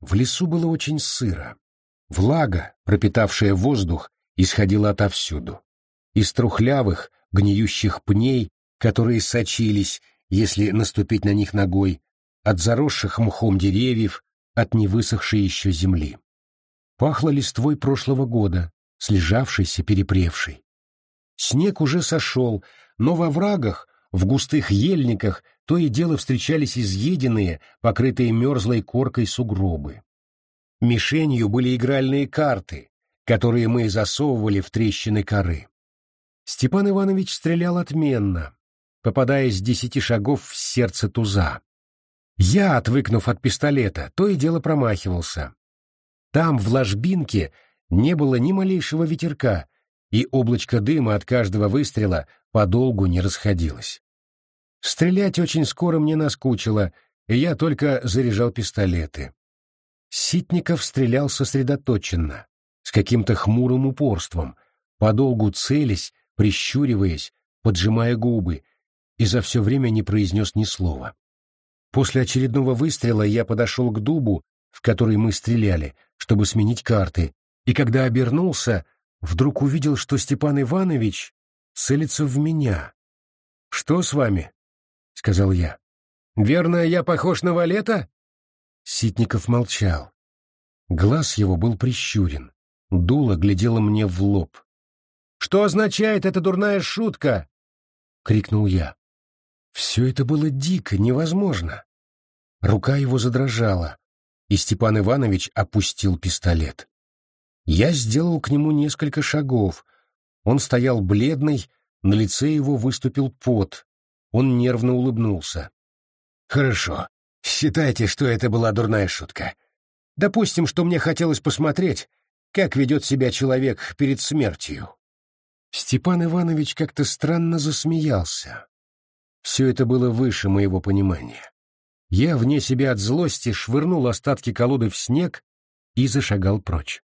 В лесу было очень сыро. Влага, пропитавшая воздух, исходила отовсюду. Из трухлявых, гниющих пней, которые сочились, если наступить на них ногой, от заросших мхом деревьев, от невысохшей еще земли. Пахло листвой прошлого года, слежавшейся, перепревшей. Снег уже сошел, но во врагах, в густых ельниках, то и дело встречались изъеденные, покрытые мерзлой коркой сугробы. Мишенью были игральные карты, которые мы засовывали в трещины коры. Степан Иванович стрелял отменно, попадая с десяти шагов в сердце туза. Я, отвыкнув от пистолета, то и дело промахивался. Там, в ложбинке, не было ни малейшего ветерка, и облачко дыма от каждого выстрела подолгу не расходилось. Стрелять очень скоро мне наскучило, и я только заряжал пистолеты. Ситников стрелял сосредоточенно, с каким-то хмурым упорством, подолгу целясь, прищуриваясь, поджимая губы, и за все время не произнес ни слова. После очередного выстрела я подошел к дубу, в который мы стреляли, чтобы сменить карты, и когда обернулся, вдруг увидел, что Степан Иванович целится в меня. «Что с вами?» — сказал я. «Верно, я похож на Валета?» Ситников молчал. Глаз его был прищурен. Дуло глядело мне в лоб. «Что означает эта дурная шутка?» — крикнул я. Все это было дико, невозможно. Рука его задрожала, и Степан Иванович опустил пистолет. Я сделал к нему несколько шагов. Он стоял бледный, на лице его выступил пот. Он нервно улыбнулся. «Хорошо. Считайте, что это была дурная шутка. Допустим, что мне хотелось посмотреть, как ведет себя человек перед смертью». Степан Иванович как-то странно засмеялся. Все это было выше моего понимания. Я, вне себя от злости, швырнул остатки колоды в снег и зашагал прочь.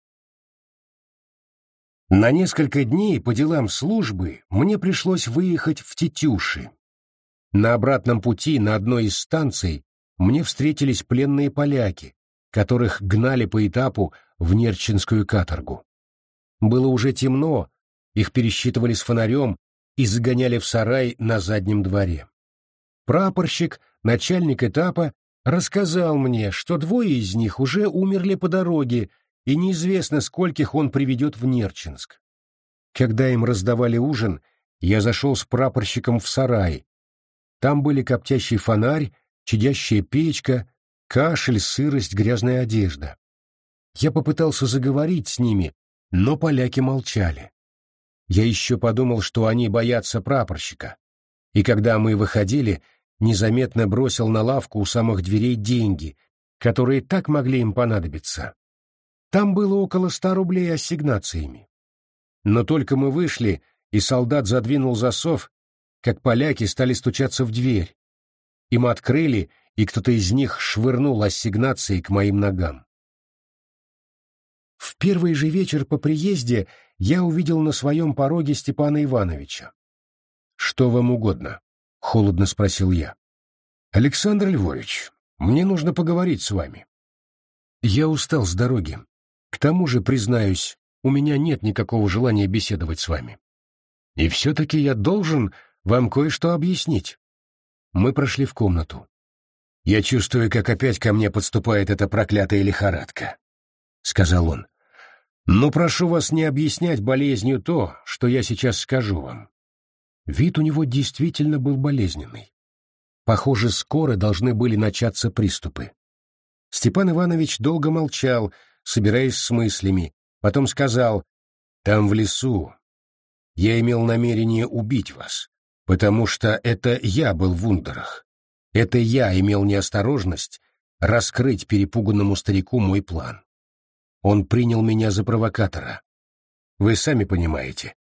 На несколько дней по делам службы мне пришлось выехать в Тетюши. На обратном пути на одной из станций мне встретились пленные поляки, которых гнали по этапу в Нерчинскую каторгу. Было уже темно, их пересчитывали с фонарем и загоняли в сарай на заднем дворе. Прапорщик, начальник этапа, рассказал мне, что двое из них уже умерли по дороге, и неизвестно, скольких он приведет в Нерчинск. Когда им раздавали ужин, я зашел с прапорщиком в сарай. Там были коптящий фонарь, чадящая печка, кашель, сырость, грязная одежда. Я попытался заговорить с ними, но поляки молчали. Я еще подумал, что они боятся прапорщика. И когда мы выходили, незаметно бросил на лавку у самых дверей деньги, которые так могли им понадобиться. Там было около ста рублей ассигнациями. Но только мы вышли, и солдат задвинул засов, как поляки стали стучаться в дверь. Им открыли, и кто-то из них швырнул ассигнации к моим ногам. В первый же вечер по приезде я увидел на своем пороге Степана Ивановича. «Что вам угодно?» — холодно спросил я. «Александр Львович, мне нужно поговорить с вами. Я устал с дороги. К тому же, признаюсь, у меня нет никакого желания беседовать с вами. И все-таки я должен вам кое-что объяснить». Мы прошли в комнату. «Я чувствую, как опять ко мне подступает эта проклятая лихорадка», — сказал он. Но прошу вас не объяснять болезнью то, что я сейчас скажу вам. Вид у него действительно был болезненный. Похоже, скоро должны были начаться приступы. Степан Иванович долго молчал, собираясь с мыслями, потом сказал, «Там в лесу я имел намерение убить вас, потому что это я был в Вундерах. Это я имел неосторожность раскрыть перепуганному старику мой план. Он принял меня за провокатора. Вы сами понимаете,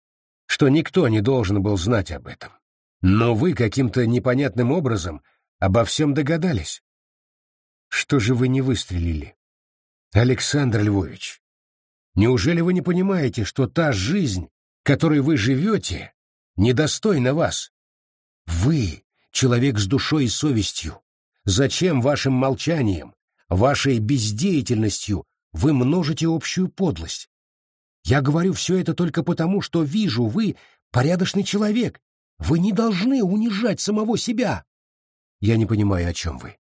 что никто не должен был знать об этом. Но вы каким-то непонятным образом обо всем догадались. Что же вы не выстрелили? Александр Львович, неужели вы не понимаете, что та жизнь, которой вы живете, недостойна вас? Вы — человек с душой и совестью. Зачем вашим молчанием, вашей бездеятельностью вы множите общую подлость. Я говорю все это только потому, что вижу, вы порядочный человек. Вы не должны унижать самого себя. Я не понимаю, о чем вы.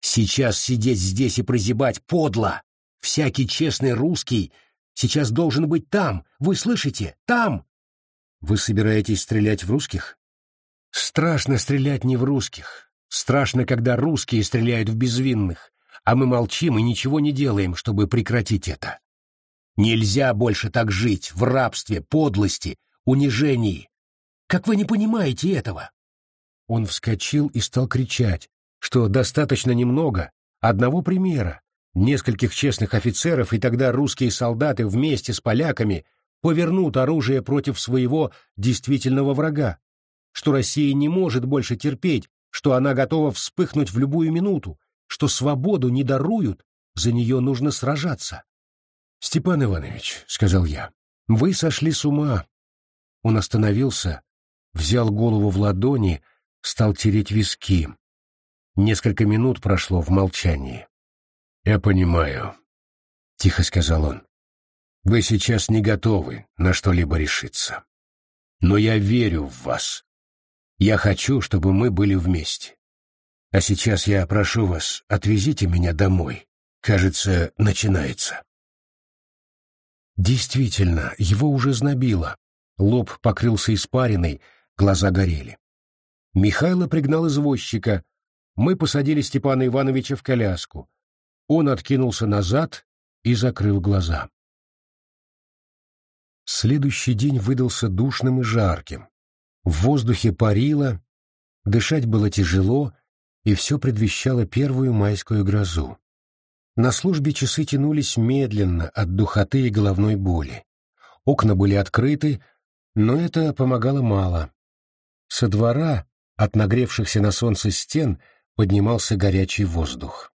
Сейчас сидеть здесь и прозябать подло. Всякий честный русский сейчас должен быть там, вы слышите, там. Вы собираетесь стрелять в русских? Страшно стрелять не в русских. Страшно, когда русские стреляют в безвинных, а мы молчим и ничего не делаем, чтобы прекратить это. Нельзя больше так жить, в рабстве, подлости, унижении. Как вы не понимаете этого? Он вскочил и стал кричать, что достаточно немного, одного примера, нескольких честных офицеров, и тогда русские солдаты вместе с поляками повернут оружие против своего действительного врага, что Россия не может больше терпеть, что она готова вспыхнуть в любую минуту, что свободу не даруют, за нее нужно сражаться. «Степан Иванович», — сказал я, — «вы сошли с ума». Он остановился, взял голову в ладони, стал тереть виски. Несколько минут прошло в молчании. «Я понимаю», — тихо сказал он. «Вы сейчас не готовы на что-либо решиться. Но я верю в вас. Я хочу, чтобы мы были вместе. А сейчас я прошу вас, отвезите меня домой. Кажется, начинается». Действительно, его уже знобило. Лоб покрылся испариной, глаза горели. Михайло пригнал извозчика. Мы посадили Степана Ивановича в коляску. Он откинулся назад и закрыл глаза. Следующий день выдался душным и жарким. В воздухе парило, дышать было тяжело, и все предвещало первую майскую грозу. На службе часы тянулись медленно от духоты и головной боли. Окна были открыты, но это помогало мало. Со двора, от нагревшихся на солнце стен, поднимался горячий воздух.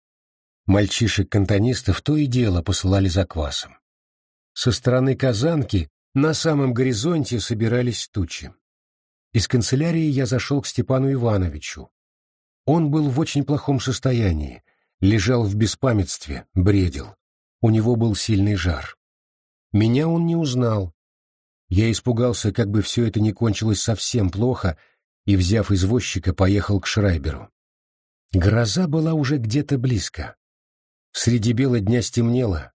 Мальчишек-кантонистов то и дело посылали за квасом. Со стороны Казанки на самом горизонте собирались тучи. Из канцелярии я зашел к Степану Ивановичу. Он был в очень плохом состоянии, лежал в беспамятстве, бредил. У него был сильный жар. Меня он не узнал. Я испугался, как бы все это не кончилось совсем плохо, и, взяв извозчика, поехал к Шрайберу. Гроза была уже где-то близко. Среди бела дня стемнело.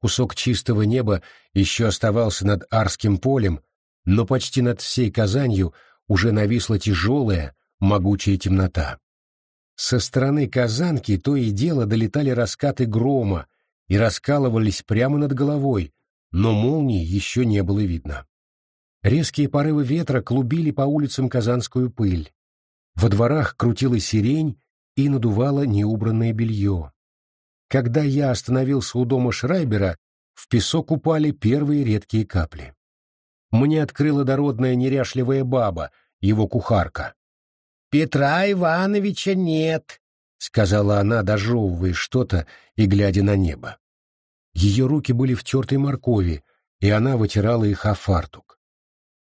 Кусок чистого неба еще оставался над Арским полем, но почти над всей Казанью уже нависла тяжелая, могучая темнота. Со стороны Казанки то и дело долетали раскаты грома и раскалывались прямо над головой, но молнии еще не было видно. Резкие порывы ветра клубили по улицам казанскую пыль. Во дворах крутила сирень и надувала неубранное белье. Когда я остановился у дома Шрайбера, в песок упали первые редкие капли. Мне открыла дородная неряшливая баба, его кухарка. Петра Ивановича нет, — сказала она, дожевывая что-то и глядя на небо. Ее руки были в тертой моркови, и она вытирала их о фартук.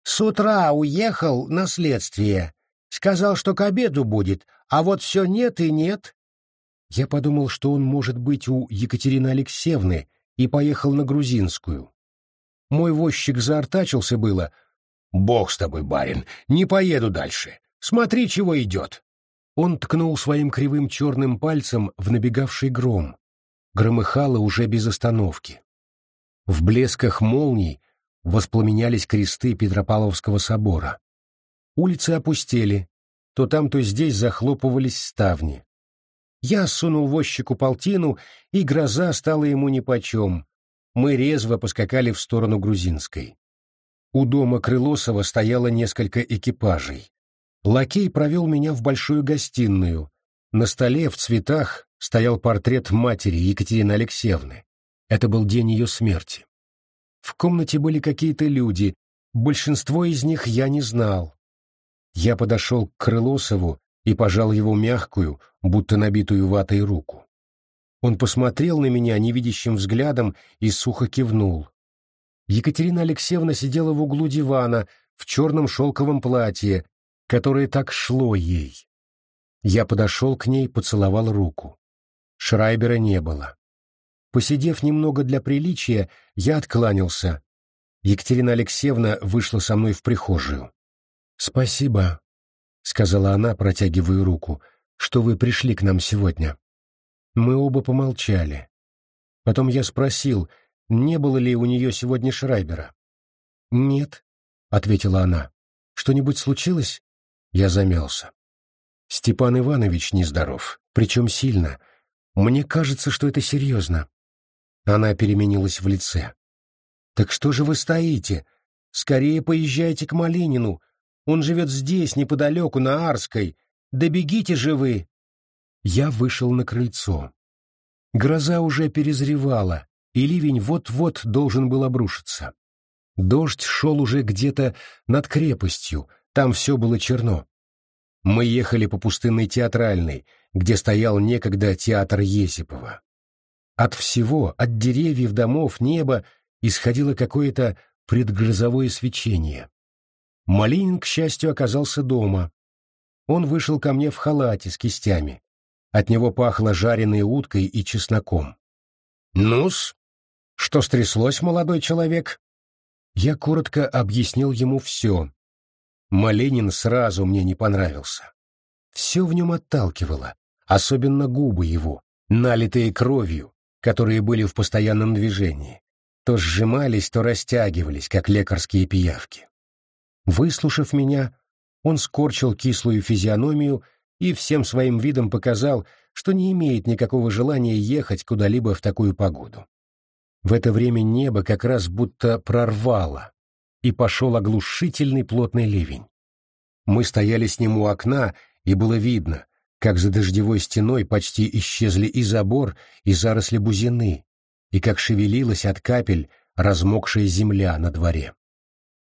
«С утра уехал на следствие. Сказал, что к обеду будет, а вот все нет и нет». Я подумал, что он может быть у Екатерины Алексеевны, и поехал на Грузинскую. Мой возчик заортачился было. «Бог с тобой, барин, не поеду дальше. Смотри, чего идет!» Он ткнул своим кривым черным пальцем в набегавший гром. Громыхало уже без остановки. В блесках молний воспламенялись кресты Петропавловского собора. Улицы опустели, то там, то здесь захлопывались ставни. Я сунул возчику полтину, и гроза стала ему нипочем. Мы резво поскакали в сторону Грузинской. У дома Крылосова стояло несколько экипажей. Лакей провел меня в большую гостиную. На столе в цветах стоял портрет матери Екатерины Алексеевны. Это был день ее смерти. В комнате были какие-то люди, большинство из них я не знал. Я подошел к Крылосову и пожал его мягкую, будто набитую ватой руку. Он посмотрел на меня невидящим взглядом и сухо кивнул. Екатерина Алексеевна сидела в углу дивана в черном шелковом платье, которое так шло ей. Я подошел к ней, поцеловал руку. Шрайбера не было. Посидев немного для приличия, я откланялся. Екатерина Алексеевна вышла со мной в прихожую. «Спасибо», — сказала она, протягивая руку, — «что вы пришли к нам сегодня». Мы оба помолчали. Потом я спросил, не было ли у нее сегодня Шрайбера. «Нет», — ответила она. «Что-нибудь случилось?» Я замялся. «Степан Иванович нездоров, причем сильно. Мне кажется, что это серьезно». Она переменилась в лице. «Так что же вы стоите? Скорее поезжайте к Малинину. Он живет здесь, неподалеку, на Арской. Да бегите же вы!» Я вышел на крыльцо. Гроза уже перезревала, и ливень вот-вот должен был обрушиться. Дождь шел уже где-то над крепостью, там все было черно. Мы ехали по пустынной театральной, где стоял некогда театр Есипова. От всего, от деревьев, домов, неба исходило какое-то предгрозовое свечение. Малинин, к счастью, оказался дома. Он вышел ко мне в халате с кистями. От него пахло жареной уткой и чесноком. «Ну-с, что стряслось, молодой человек?» Я коротко объяснил ему все. Маленин сразу мне не понравился. Все в нем отталкивало, особенно губы его, налитые кровью, которые были в постоянном движении. То сжимались, то растягивались, как лекарские пиявки. Выслушав меня, он скорчил кислую физиономию и всем своим видом показал, что не имеет никакого желания ехать куда-либо в такую погоду. В это время небо как раз будто прорвало, и пошел оглушительный плотный ливень. Мы стояли с ним у окна, и было видно, как за дождевой стеной почти исчезли и забор, и заросли бузины, и как шевелилась от капель размокшая земля на дворе.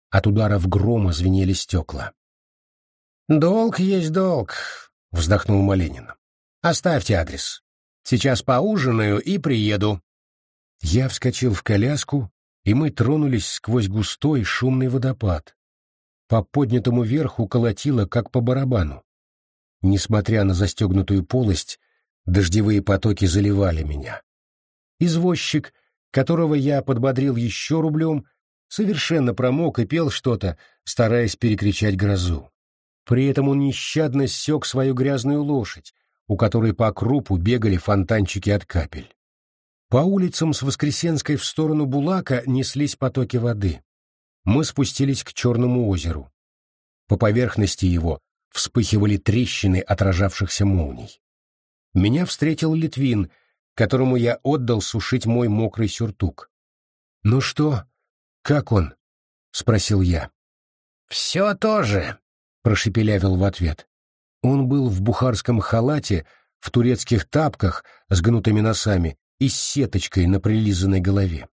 От ударов грома звенели стекла. «Долг есть долг», — вздохнул Маленин. «Оставьте адрес. Сейчас поужинаю и приеду». Я вскочил в коляску, и мы тронулись сквозь густой шумный водопад. По поднятому верху колотило, как по барабану. Несмотря на застегнутую полость, дождевые потоки заливали меня. Извозчик, которого я подбодрил еще рублем, совершенно промок и пел что-то, стараясь перекричать грозу. При этом он нещадно сёк свою грязную лошадь, у которой по крупу бегали фонтанчики от капель. По улицам с Воскресенской в сторону Булака неслись потоки воды. Мы спустились к Черному озеру. По поверхности его вспыхивали трещины отражавшихся молний. Меня встретил Литвин, которому я отдал сушить мой мокрый сюртук. «Ну что, как он?» — спросил я. «Все то же», — прошепелявил в ответ. Он был в бухарском халате, в турецких тапках с гнутыми носами и с сеточкой на прилизанной голове.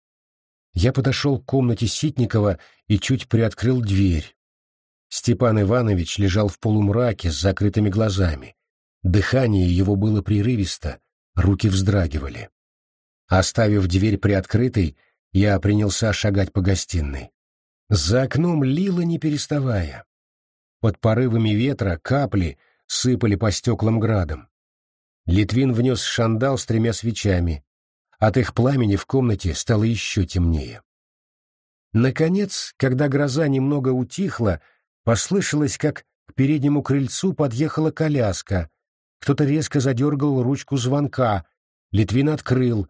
Я подошел к комнате Ситникова и чуть приоткрыл дверь. Степан Иванович лежал в полумраке с закрытыми глазами. Дыхание его было прерывисто, руки вздрагивали. Оставив дверь приоткрытой, я принялся шагать по гостиной. За окном лило не переставая. Под порывами ветра капли сыпали по стеклам градом. Литвин внес шандал с тремя свечами. От их пламени в комнате стало еще темнее. Наконец, когда гроза немного утихла, послышалось, как к переднему крыльцу подъехала коляска. Кто-то резко задергал ручку звонка. Литвин открыл.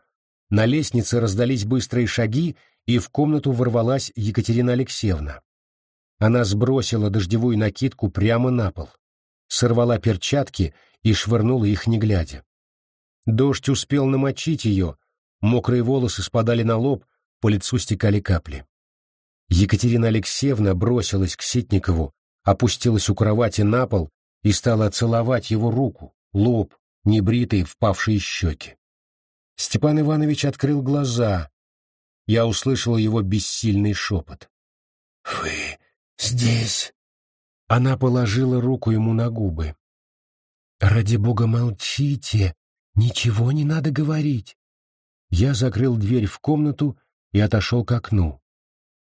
На лестнице раздались быстрые шаги, и в комнату ворвалась Екатерина Алексеевна. Она сбросила дождевую накидку прямо на пол, сорвала перчатки и швырнула их не глядя. Дождь успел намочить ее, Мокрые волосы спадали на лоб, по лицу стекали капли. Екатерина Алексеевна бросилась к Ситникову, опустилась у кровати на пол и стала целовать его руку, лоб, небритые впавшие щеки. Степан Иванович открыл глаза. Я услышал его бессильный шепот. «Вы здесь?» Она положила руку ему на губы. «Ради бога молчите, ничего не надо говорить. Я закрыл дверь в комнату и отошел к окну.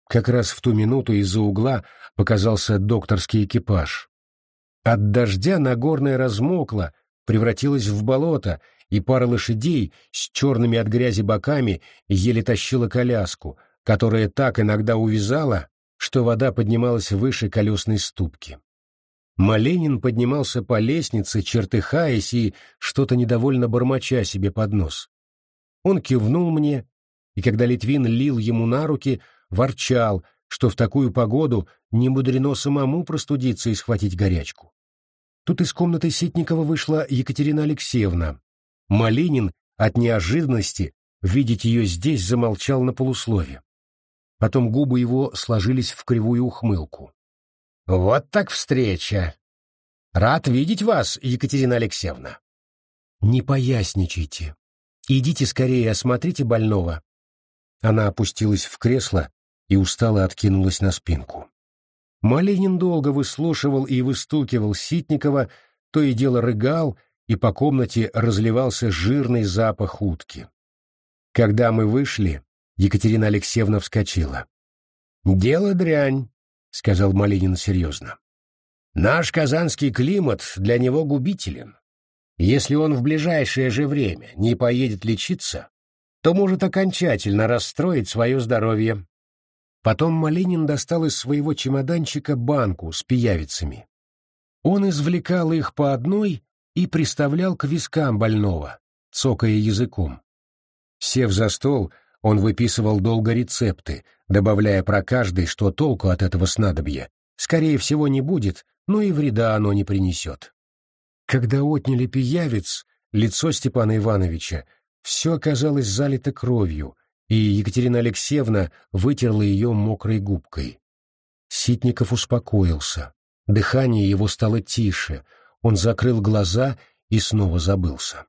Как раз в ту минуту из-за угла показался докторский экипаж. От дождя Нагорная размокла, превратилась в болото, и пара лошадей с черными от грязи боками еле тащила коляску, которая так иногда увязала, что вода поднималась выше колесной ступки. Маленин поднимался по лестнице, чертыхаясь и что-то недовольно бормоча себе под нос. Он кивнул мне, и когда Литвин лил ему на руки, ворчал, что в такую погоду не мудрено самому простудиться и схватить горячку. Тут из комнаты Ситникова вышла Екатерина Алексеевна, Малинин от неожиданности видеть ее здесь замолчал на полуслове. Потом губы его сложились в кривую ухмылку. «Вот так встреча! Рад видеть вас, Екатерина Алексеевна!» «Не поясничайте. Идите скорее осмотрите больного». Она опустилась в кресло и устало откинулась на спинку. Малинин долго выслушивал и выстукивал Ситникова, то и дело рыгал и по комнате разливался жирный запах утки. Когда мы вышли, Екатерина Алексеевна вскочила. «Дело дрянь», — сказал Малинин серьезно. «Наш казанский климат для него губителен. Если он в ближайшее же время не поедет лечиться, то может окончательно расстроить свое здоровье». Потом Малинин достал из своего чемоданчика банку с пиявицами. Он извлекал их по одной и приставлял к вискам больного, цокая языком. Сев за стол, он выписывал долго рецепты, добавляя про каждый, что толку от этого снадобья, скорее всего, не будет, но и вреда оно не принесет. Когда отняли пиявец, лицо Степана Ивановича все оказалось залито кровью, и Екатерина Алексеевна вытерла ее мокрой губкой. Ситников успокоился. Дыхание его стало тише, он закрыл глаза и снова забылся.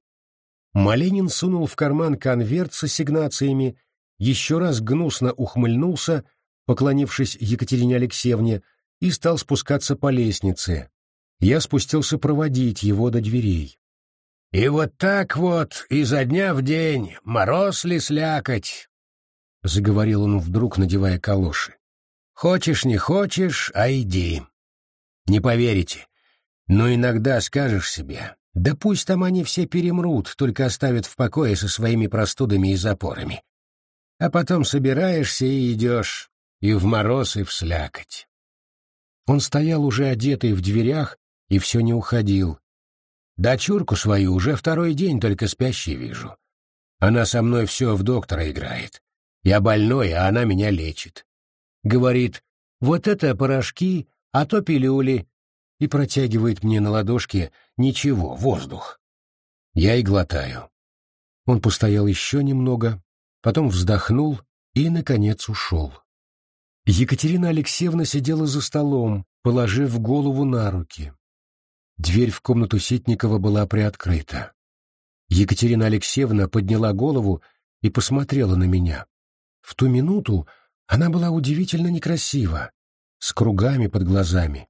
Маленин сунул в карман конверт с ассигнациями, еще раз гнусно ухмыльнулся, поклонившись Екатерине Алексеевне, и стал спускаться по лестнице. Я спустился проводить его до дверей. «И вот так вот, изо дня в день, мороз ли слякоть?» — заговорил он вдруг, надевая калоши. «Хочешь, не хочешь, а иди. Не поверите, но иногда скажешь себе, да пусть там они все перемрут, только оставят в покое со своими простудами и запорами. А потом собираешься и идешь, и в мороз, и в слякоть. Он стоял уже одетый в дверях и все не уходил. Дочурку свою уже второй день только спящей вижу. Она со мной все в доктора играет. Я больной, а она меня лечит. Говорит, вот это порошки, а то пилюли, и протягивает мне на ладошке ничего, воздух. Я и глотаю. Он постоял еще немного, потом вздохнул и, наконец, ушел. Екатерина Алексеевна сидела за столом, положив голову на руки. Дверь в комнату Ситникова была приоткрыта. Екатерина Алексеевна подняла голову и посмотрела на меня. В ту минуту она была удивительно некрасива, с кругами под глазами,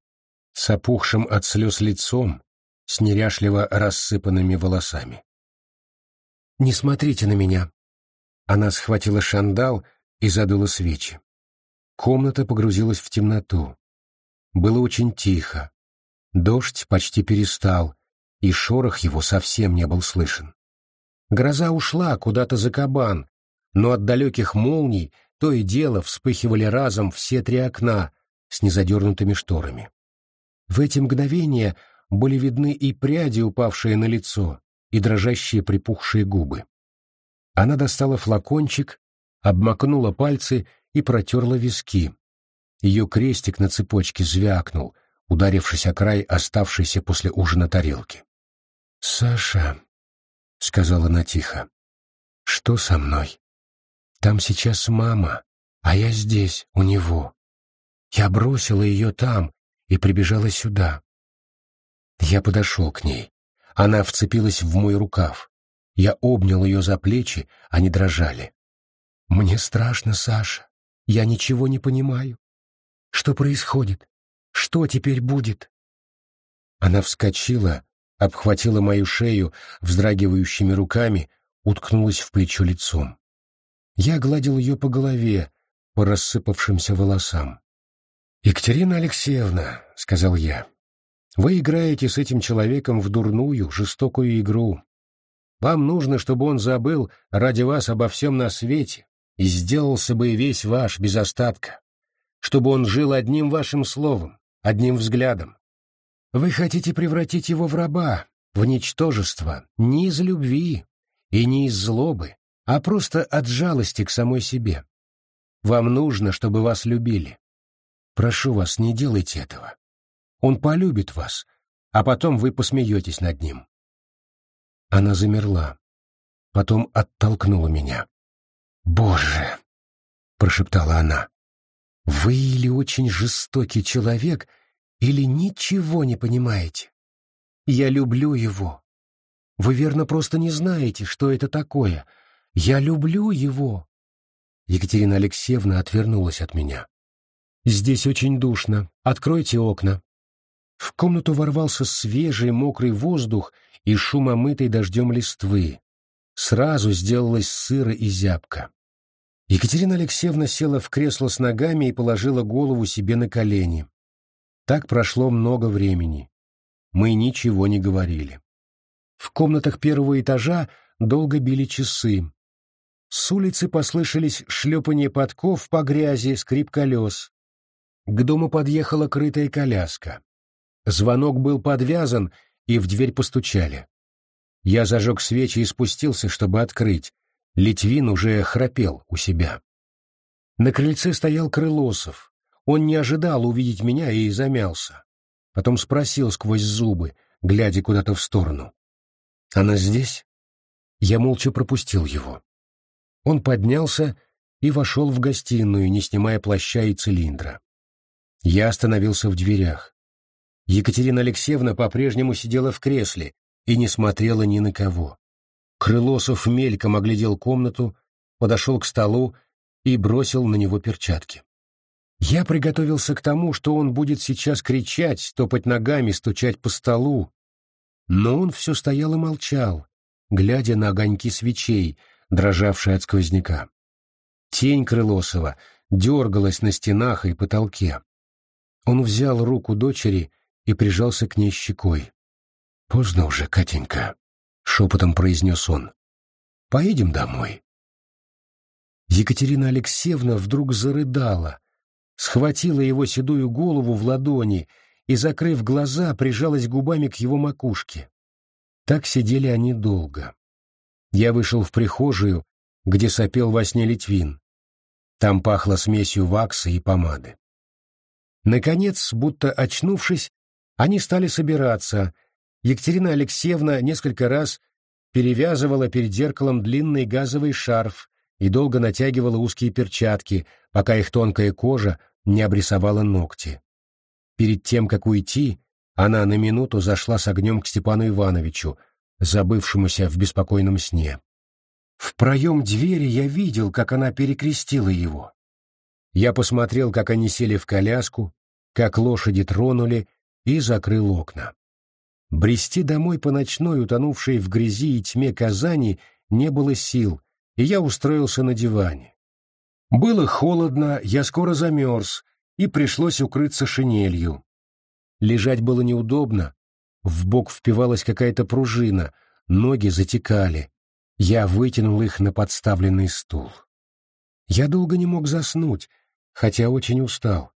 с опухшим от слез лицом, с неряшливо рассыпанными волосами. «Не смотрите на меня!» Она схватила шандал и задула свечи. Комната погрузилась в темноту. Было очень тихо. Дождь почти перестал, и шорох его совсем не был слышен. Гроза ушла куда-то за кабан, но от далеких молний то и дело вспыхивали разом все три окна с незадернутыми шторами. В эти мгновения были видны и пряди, упавшие на лицо, и дрожащие припухшие губы. Она достала флакончик, обмакнула пальцы и протерла виски. Ее крестик на цепочке звякнул, ударившись о край оставшейся после ужина тарелки. «Саша», — сказала она тихо, — «что со мной? Там сейчас мама, а я здесь, у него. Я бросила ее там, и прибежала сюда. Я подошел к ней. Она вцепилась в мой рукав. Я обнял ее за плечи, они дрожали. «Мне страшно, Саша. Я ничего не понимаю. Что происходит? Что теперь будет?» Она вскочила, обхватила мою шею вздрагивающими руками, уткнулась в плечо лицом. Я гладил ее по голове, по рассыпавшимся волосам. «Екатерина Алексеевна», — сказал я, — «вы играете с этим человеком в дурную, жестокую игру. Вам нужно, чтобы он забыл ради вас обо всем на свете и сделался бы весь ваш без остатка, чтобы он жил одним вашим словом, одним взглядом. Вы хотите превратить его в раба, в ничтожество, не из любви и не из злобы, а просто от жалости к самой себе. Вам нужно, чтобы вас любили. Прошу вас, не делайте этого. Он полюбит вас, а потом вы посмеетесь над ним. Она замерла, потом оттолкнула меня. «Боже!» — прошептала она. «Вы или очень жестокий человек, или ничего не понимаете. Я люблю его. Вы, верно, просто не знаете, что это такое. Я люблю его». Екатерина Алексеевна отвернулась от меня. «Здесь очень душно. Откройте окна». В комнату ворвался свежий мокрый воздух и шум омытой дождем листвы. Сразу сделалось сыро и зябко. Екатерина Алексеевна села в кресло с ногами и положила голову себе на колени. Так прошло много времени. Мы ничего не говорили. В комнатах первого этажа долго били часы. С улицы послышались шлепанье подков по грязи, скрип колес. К дому подъехала крытая коляска. Звонок был подвязан, и в дверь постучали. Я зажег свечи и спустился, чтобы открыть. Литвин уже храпел у себя. На крыльце стоял Крылосов. Он не ожидал увидеть меня и замялся. Потом спросил сквозь зубы, глядя куда-то в сторону. «Она здесь?» Я молча пропустил его. Он поднялся и вошел в гостиную, не снимая плаща и цилиндра. Я остановился в дверях. Екатерина Алексеевна по-прежнему сидела в кресле и не смотрела ни на кого. Крылосов мельком оглядел комнату, подошел к столу и бросил на него перчатки. Я приготовился к тому, что он будет сейчас кричать, топать ногами, стучать по столу. Но он все стоял и молчал, глядя на огоньки свечей, дрожавшие от сквозняка. Тень Крылосова дергалась на стенах и потолке. Он взял руку дочери и прижался к ней щекой. «Поздно уже, Катенька», — шепотом произнес он. «Поедем домой». Екатерина Алексеевна вдруг зарыдала, схватила его седую голову в ладони и, закрыв глаза, прижалась губами к его макушке. Так сидели они долго. Я вышел в прихожую, где сопел во сне Литвин. Там пахло смесью вакса и помады. Наконец, будто очнувшись, они стали собираться. Екатерина Алексеевна несколько раз перевязывала перед зеркалом длинный газовый шарф и долго натягивала узкие перчатки, пока их тонкая кожа не обрисовала ногти. Перед тем, как уйти, она на минуту зашла с огнем к Степану Ивановичу, забывшемуся в беспокойном сне. В проем двери я видел, как она перекрестила его. Я посмотрел, как они сели в коляску, как лошади тронули, и закрыл окна. Брести домой по ночной, утонувшей в грязи и тьме Казани, не было сил, и я устроился на диване. Было холодно, я скоро замерз, и пришлось укрыться шинелью. Лежать было неудобно, в бок впивалась какая-то пружина, ноги затекали. Я вытянул их на подставленный стул. Я долго не мог заснуть, хотя очень устал.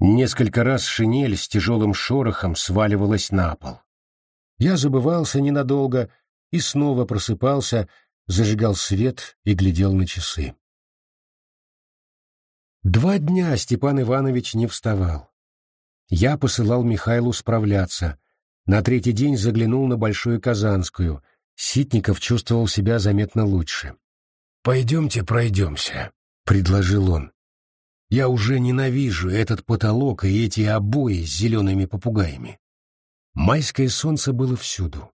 Несколько раз шинель с тяжелым шорохом сваливалась на пол. Я забывался ненадолго и снова просыпался, зажигал свет и глядел на часы. Два дня Степан Иванович не вставал. Я посылал Михайлу справляться. На третий день заглянул на Большую Казанскую. Ситников чувствовал себя заметно лучше. «Пойдемте пройдемся», — предложил он. Я уже ненавижу этот потолок и эти обои с зелеными попугаями. Майское солнце было всюду.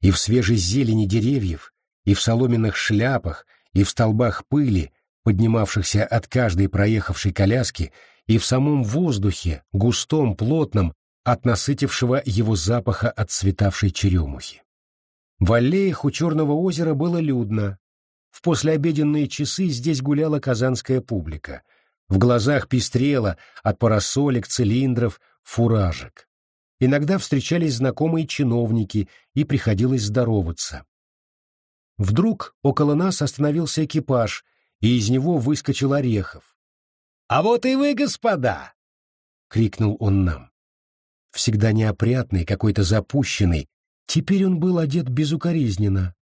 И в свежей зелени деревьев, и в соломенных шляпах, и в столбах пыли, поднимавшихся от каждой проехавшей коляски, и в самом воздухе, густом, плотном, от насытившего его запаха отцветавшей черемухи. В аллеях у Черного озера было людно. В послеобеденные часы здесь гуляла казанская публика — в глазах пестрело от парасолек, цилиндров, фуражек. Иногда встречались знакомые чиновники, и приходилось здороваться. Вдруг около нас остановился экипаж, и из него выскочил Орехов. «А вот и вы, господа!» — крикнул он нам. Всегда неопрятный, какой-то запущенный, теперь он был одет безукоризненно.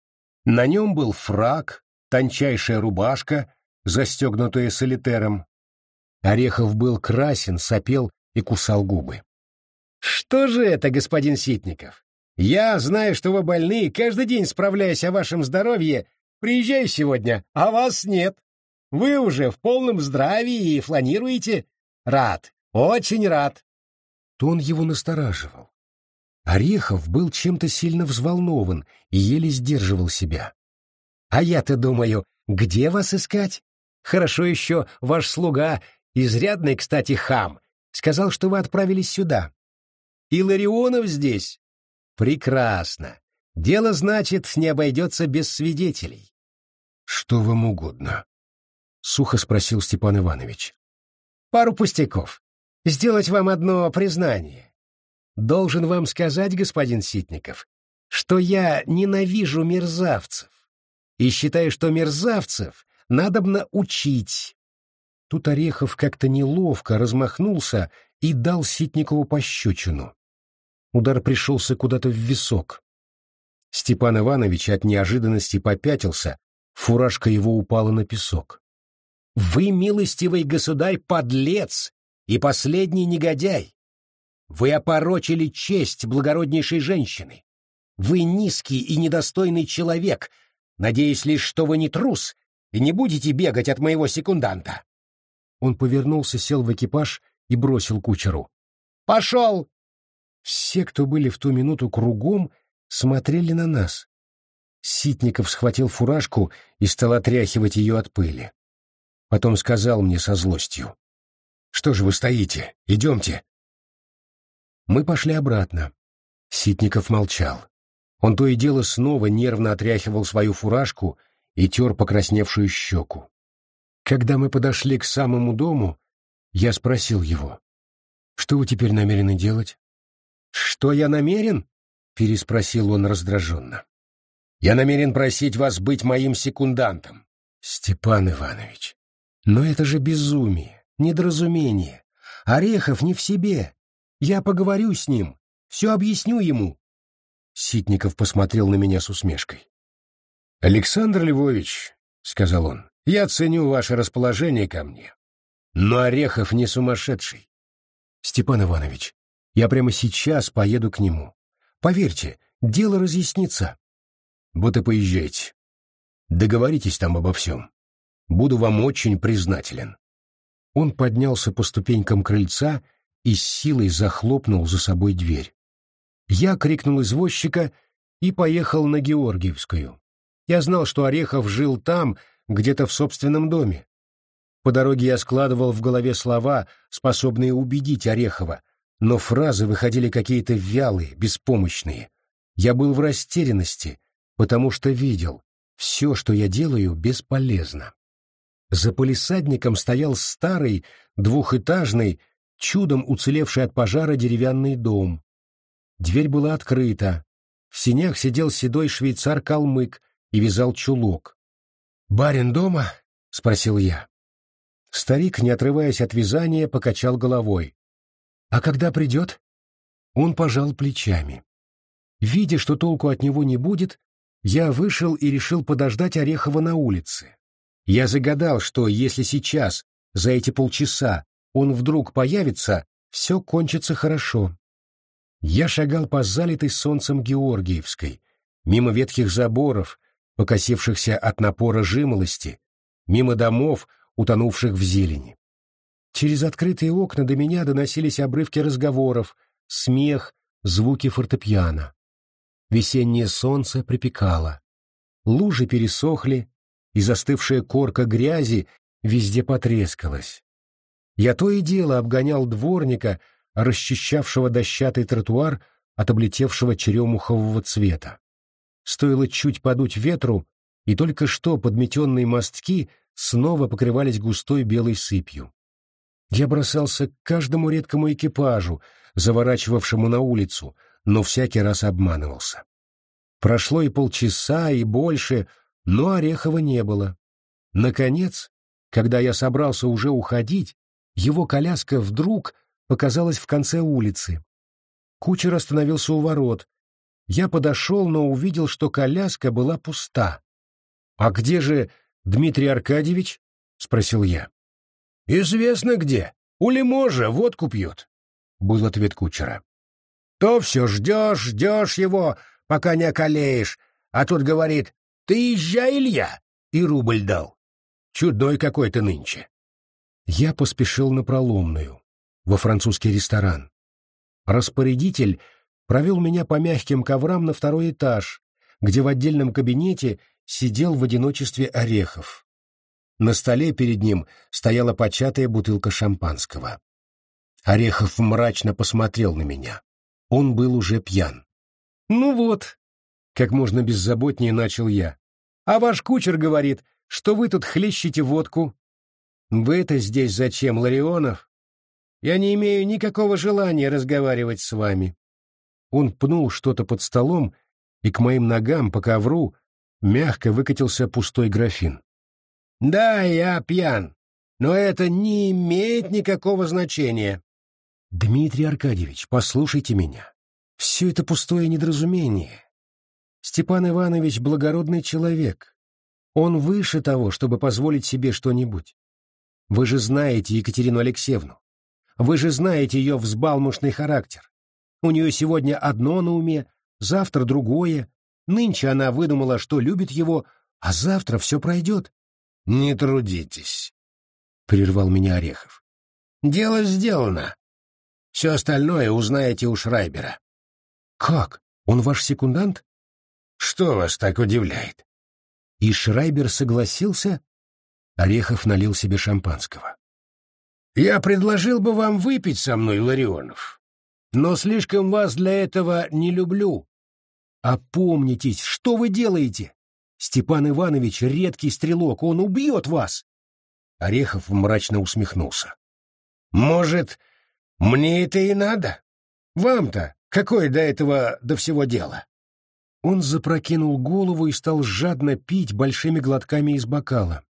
На нем был фрак, тончайшая рубашка, застегнутая солитером. Орехов был красен, сопел и кусал губы. «Что же это, господин Ситников? Я, знаю, что вы больны, каждый день справляясь о вашем здоровье, приезжаю сегодня, а вас нет. Вы уже в полном здравии и фланируете. Рад, очень рад». Тон его настораживал. Орехов был чем-то сильно взволнован и еле сдерживал себя. «А я-то думаю, где вас искать? Хорошо еще ваш слуга, изрядный, кстати, хам, сказал, что вы отправились сюда. И Ларионов здесь? Прекрасно. Дело, значит, не обойдется без свидетелей. Что вам угодно? Сухо спросил Степан Иванович. Пару пустяков. Сделать вам одно признание. Должен вам сказать, господин Ситников, что я ненавижу мерзавцев и считаю, что мерзавцев надобно учить. Тут Орехов как-то неловко размахнулся и дал Ситникову пощечину. Удар пришелся куда-то в висок. Степан Иванович от неожиданности попятился, фуражка его упала на песок. «Вы, милостивый государь, подлец и последний негодяй! Вы опорочили честь благороднейшей женщины! Вы низкий и недостойный человек, надеясь лишь, что вы не трус и не будете бегать от моего секунданта!» Он повернулся, сел в экипаж и бросил кучеру. «Пошел! Все, кто были в ту минуту кругом, смотрели на нас. Ситников схватил фуражку и стал отряхивать ее от пыли. Потом сказал мне со злостью. «Что же вы стоите? Идемте!» Мы пошли обратно. Ситников молчал. Он то и дело снова нервно отряхивал свою фуражку и тер покрасневшую щеку. Когда мы подошли к самому дому, я спросил его, «Что вы теперь намерены делать?» «Что я намерен?» — переспросил он раздраженно. «Я намерен просить вас быть моим секундантом». «Степан Иванович, но это же безумие, недоразумение. Орехов не в себе. Я поговорю с ним, все объясню ему». Ситников посмотрел на меня с усмешкой. «Александр Львович», — сказал он, — «я ценю ваше расположение ко мне. Но Орехов не сумасшедший. Степан Иванович, я прямо сейчас поеду к нему. Поверьте, дело разъяснится. Вот и поезжайте. Договоритесь там обо всем. Буду вам очень признателен. Он поднялся по ступенькам крыльца и с силой захлопнул за собой дверь. Я крикнул извозчика и поехал на Георгиевскую. Я знал, что Орехов жил там, где-то в собственном доме. По дороге я складывал в голове слова, способные убедить Орехова, но фразы выходили какие-то вялые, беспомощные. Я был в растерянности, потому что видел, все, что я делаю, бесполезно. За полисадником стоял старый, двухэтажный, чудом уцелевший от пожара деревянный дом. Дверь была открыта. В синях сидел седой швейцар-калмык и вязал чулок. «Барин дома?» — спросил я. Старик, не отрываясь от вязания, покачал головой. «А когда придет?» Он пожал плечами. Видя, что толку от него не будет, я вышел и решил подождать Орехова на улице. Я загадал, что если сейчас, за эти полчаса, он вдруг появится, все кончится хорошо. Я шагал по залитой солнцем Георгиевской, мимо ветхих заборов, покосившихся от напора жимолости, мимо домов, утонувших в зелени. Через открытые окна до меня доносились обрывки разговоров, смех, звуки фортепиано. Весеннее солнце припекало. Лужи пересохли, и застывшая корка грязи везде потрескалась. Я то и дело обгонял дворника, расчищавшего дощатый тротуар от облетевшего черемухового цвета. Стоило чуть подуть ветру, и только что подметенные мостки снова покрывались густой белой сыпью. Я бросался к каждому редкому экипажу, заворачивавшему на улицу, но всякий раз обманывался. Прошло и полчаса, и больше, Но Орехова не было. Наконец, когда я собрался уже уходить, его коляска вдруг показалась в конце улицы. Кучер остановился у ворот. Я подошел, но увидел, что коляска была пуста. «А где же Дмитрий Аркадьевич?» — спросил я. «Известно где. У Лиможа водку пьют», — был ответ кучера. «То все ждешь, ждешь его, пока не околеешь, а тут говорит, ты езжай, Илья, и рубль дал. Чудной какой-то нынче». Я поспешил на проломную, во французский ресторан. Распорядитель провел меня по мягким коврам на второй этаж, где в отдельном кабинете сидел в одиночестве Орехов. На столе перед ним стояла початая бутылка шампанского. Орехов мрачно посмотрел на меня. Он был уже пьян. «Ну вот», — как можно беззаботнее начал я, «а ваш кучер говорит, что вы тут хлещете водку». «Вы-то здесь зачем, Ларионов?» «Я не имею никакого желания разговаривать с вами». Он пнул что-то под столом, и к моим ногам по ковру мягко выкатился пустой графин. «Да, я пьян, но это не имеет никакого значения». «Дмитрий Аркадьевич, послушайте меня. Все это пустое недоразумение. Степан Иванович — благородный человек. Он выше того, чтобы позволить себе что-нибудь. Вы же знаете Екатерину Алексеевну. Вы же знаете ее взбалмошный характер. У нее сегодня одно на уме, завтра другое. Нынче она выдумала, что любит его, а завтра все пройдет. — Не трудитесь, — прервал меня Орехов. — Дело сделано. Все остальное узнаете у Шрайбера. — Как? Он ваш секундант? — Что вас так удивляет? И Шрайбер согласился? Орехов налил себе шампанского. — Я предложил бы вам выпить со мной, Ларионов, но слишком вас для этого не люблю. Опомнитесь, что вы делаете? Степан Иванович — редкий стрелок, он убьет вас!» Орехов мрачно усмехнулся. «Может, мне это и надо? Вам-то какое до этого до всего дело?» Он запрокинул голову и стал жадно пить большими глотками из бокала.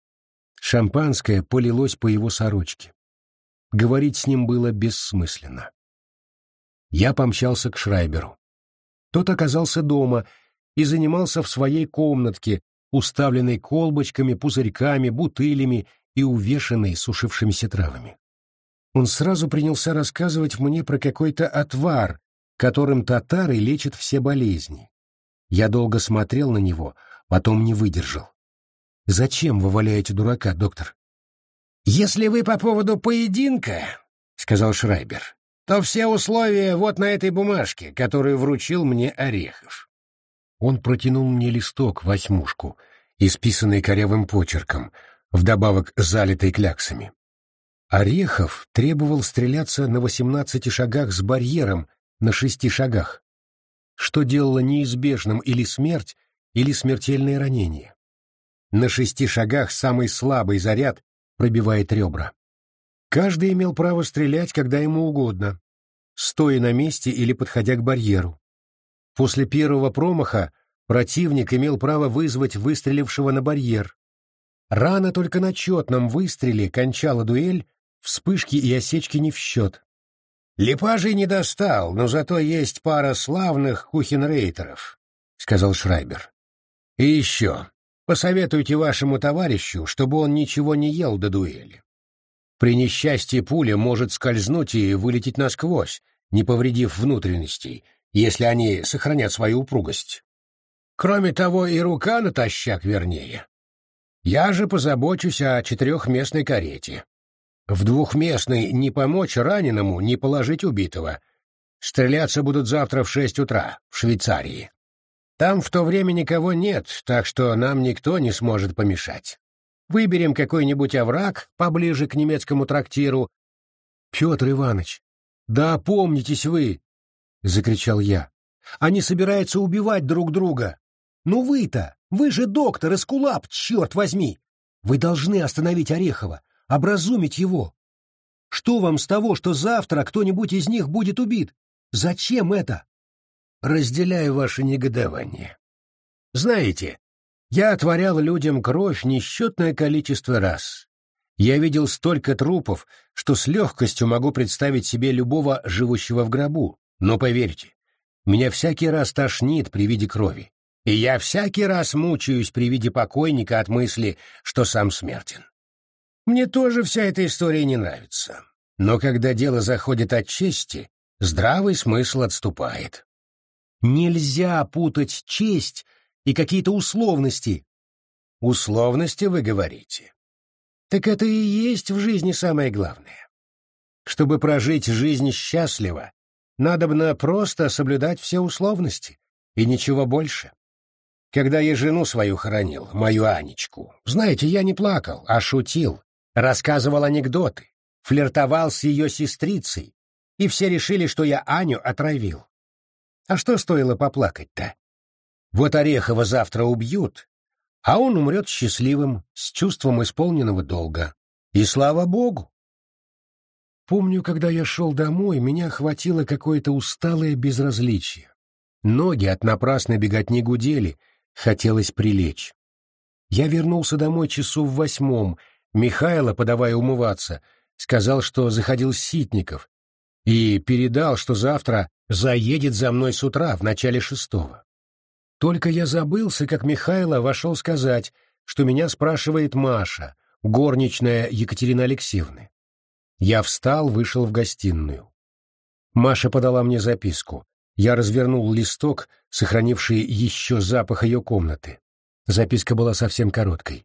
Шампанское полилось по его сорочке. Говорить с ним было бессмысленно. Я помчался к Шрайберу. Тот оказался дома и занимался в своей комнатке, уставленной колбочками, пузырьками, бутылями и увешанной сушившимися травами. Он сразу принялся рассказывать мне про какой-то отвар, которым татары лечат все болезни. Я долго смотрел на него, потом не выдержал. «Зачем вы валяете дурака, доктор?» «Если вы по поводу поединка, — сказал Шрайбер, — то все условия вот на этой бумажке, которую вручил мне Орехов. Он протянул мне листок, восьмушку, исписанный корявым почерком, вдобавок залитой кляксами. Орехов требовал стреляться на восемнадцати шагах с барьером на шести шагах, что делало неизбежным или смерть, или смертельное ранение. На шести шагах самый слабый заряд пробивает ребра. Каждый имел право стрелять, когда ему угодно, стоя на месте или подходя к барьеру. После первого промаха противник имел право вызвать выстрелившего на барьер. Рана только на четном выстреле кончала дуэль, вспышки и осечки не в счет. «Липажей не достал, но зато есть пара славных кухенрейтеров», — сказал Шрайбер. «И еще, посоветуйте вашему товарищу, чтобы он ничего не ел до дуэли. При несчастье пуля может скользнуть и вылететь насквозь, не повредив внутренностей, если они сохранят свою упругость. Кроме того, и рука натощак вернее. Я же позабочусь о четырехместной карете. В двухместной не помочь раненому, не положить убитого. Стреляться будут завтра в шесть утра, в Швейцарии. Там в то время никого нет, так что нам никто не сможет помешать. Выберем какой-нибудь овраг поближе к немецкому трактиру. — Петр Иванович, да опомнитесь вы! — закричал я. Они собираются убивать друг друга. Ну вы-то, вы же доктор Эскулап, черт возьми! Вы должны остановить Орехова, образумить его. Что вам с того, что завтра кто-нибудь из них будет убит? Зачем это? Разделяю ваше негодование. Знаете, Я отворял людям кровь несчетное количество раз. Я видел столько трупов, что с легкостью могу представить себе любого живущего в гробу. Но поверьте, меня всякий раз тошнит при виде крови. И я всякий раз мучаюсь при виде покойника от мысли, что сам смертен. Мне тоже вся эта история не нравится. Но когда дело заходит от чести, здравый смысл отступает. Нельзя путать честь и какие-то условности. Условности, вы говорите. Так это и есть в жизни самое главное. Чтобы прожить жизнь счастливо, надобно просто соблюдать все условности, и ничего больше. Когда я жену свою хоронил, мою Анечку, знаете, я не плакал, а шутил, рассказывал анекдоты, флиртовал с ее сестрицей, и все решили, что я Аню отравил. А что стоило поплакать-то? Вот Орехова завтра убьют, а он умрет счастливым, с чувством исполненного долга. И слава богу! Помню, когда я шел домой, меня охватило какое-то усталое безразличие. Ноги от напрасной беготни гудели, хотелось прилечь. Я вернулся домой часу в восьмом, Михайло, подавая умываться, сказал, что заходил Ситников, и передал, что завтра заедет за мной с утра в начале шестого. Только я забылся, как Михайло вошел сказать, что меня спрашивает Маша, горничная Екатерины Алексеевны. Я встал, вышел в гостиную. Маша подала мне записку. Я развернул листок, сохранивший еще запах ее комнаты. Записка была совсем короткой.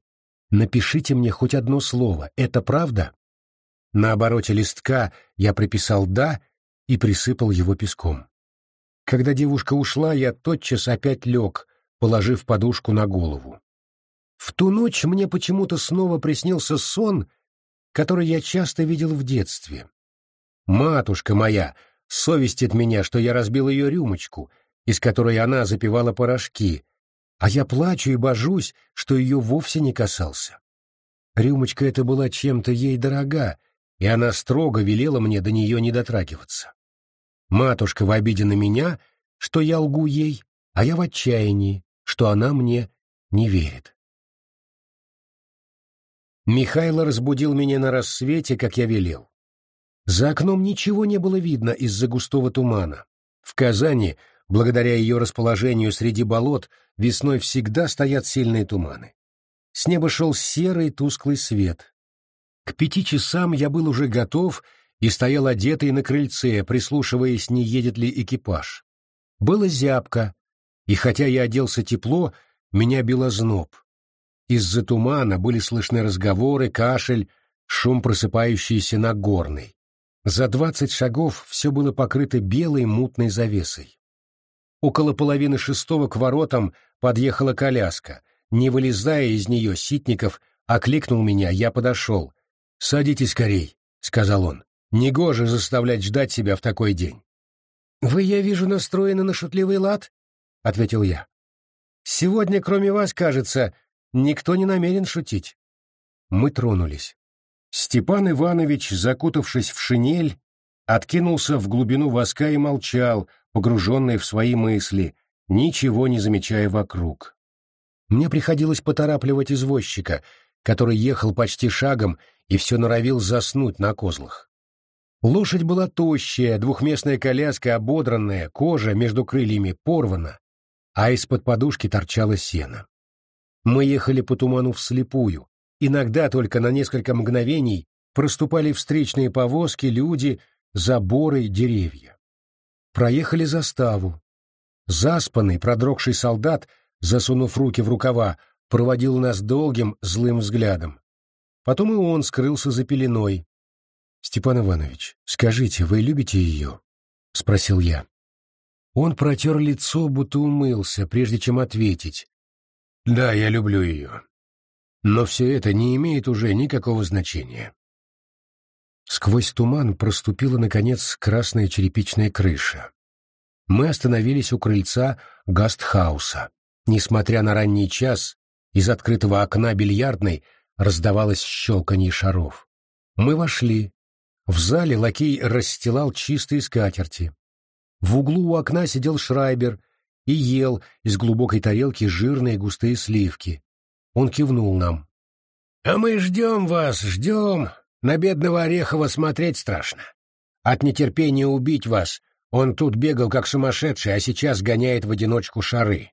«Напишите мне хоть одно слово. Это правда?» На обороте листка я приписал «да» и присыпал его песком. Когда девушка ушла, я тотчас опять лег, положив подушку на голову. В ту ночь мне почему-то снова приснился сон, который я часто видел в детстве. Матушка моя совестит меня, что я разбил ее рюмочку, из которой она запивала порошки, а я плачу и божусь, что ее вовсе не касался. Рюмочка эта была чем-то ей дорога, и она строго велела мне до нее не дотрагиваться. Матушка в обиде на меня, что я лгу ей, а я в отчаянии, что она мне не верит. Михайло разбудил меня на рассвете, как я велел. За окном ничего не было видно из-за густого тумана. В Казани, благодаря ее расположению среди болот, весной всегда стоят сильные туманы. С неба шел серый тусклый свет. К пяти часам я был уже готов и стоял одетый на крыльце, прислушиваясь, не едет ли экипаж. Было зябко, и хотя я оделся тепло, меня било зноб. Из-за тумана были слышны разговоры, кашель, шум просыпающийся на горной. За двадцать шагов все было покрыто белой мутной завесой. Около половины шестого к воротам подъехала коляска. Не вылезая из нее, Ситников окликнул меня, я подошел. «Садитесь скорей», — сказал он. Негоже заставлять ждать себя в такой день. «Вы, я вижу, настроены на шутливый лад?» — ответил я. «Сегодня, кроме вас, кажется, никто не намерен шутить». Мы тронулись. Степан Иванович, закутавшись в шинель, откинулся в глубину воска и молчал, погруженный в свои мысли, ничего не замечая вокруг. Мне приходилось поторапливать извозчика, который ехал почти шагом и все норовил заснуть на козлах. Лошадь была тощая, двухместная коляска ободранная, кожа между крыльями порвана, а из-под подушки торчало сено. Мы ехали по туману вслепую. Иногда только на несколько мгновений проступали встречные повозки, люди, заборы, деревья. Проехали заставу. Заспанный, продрогший солдат, засунув руки в рукава, проводил нас долгим, злым взглядом. Потом и он скрылся за пеленой, «Степан Иванович, скажите, вы любите ее?» — спросил я. Он протер лицо, будто умылся, прежде чем ответить. «Да, я люблю ее. Но все это не имеет уже никакого значения». Сквозь туман проступила, наконец, красная черепичная крыша. Мы остановились у крыльца гастхауса. Несмотря на ранний час, из открытого окна бильярдной раздавалось щелканье шаров. Мы вошли, в зале лакей расстилал чистые скатерти. В углу у окна сидел Шрайбер и ел из глубокой тарелки жирные густые сливки. Он кивнул нам. «А мы ждем вас, ждем. На бедного Орехова смотреть страшно. От нетерпения убить вас он тут бегал как сумасшедший, а сейчас гоняет в одиночку шары.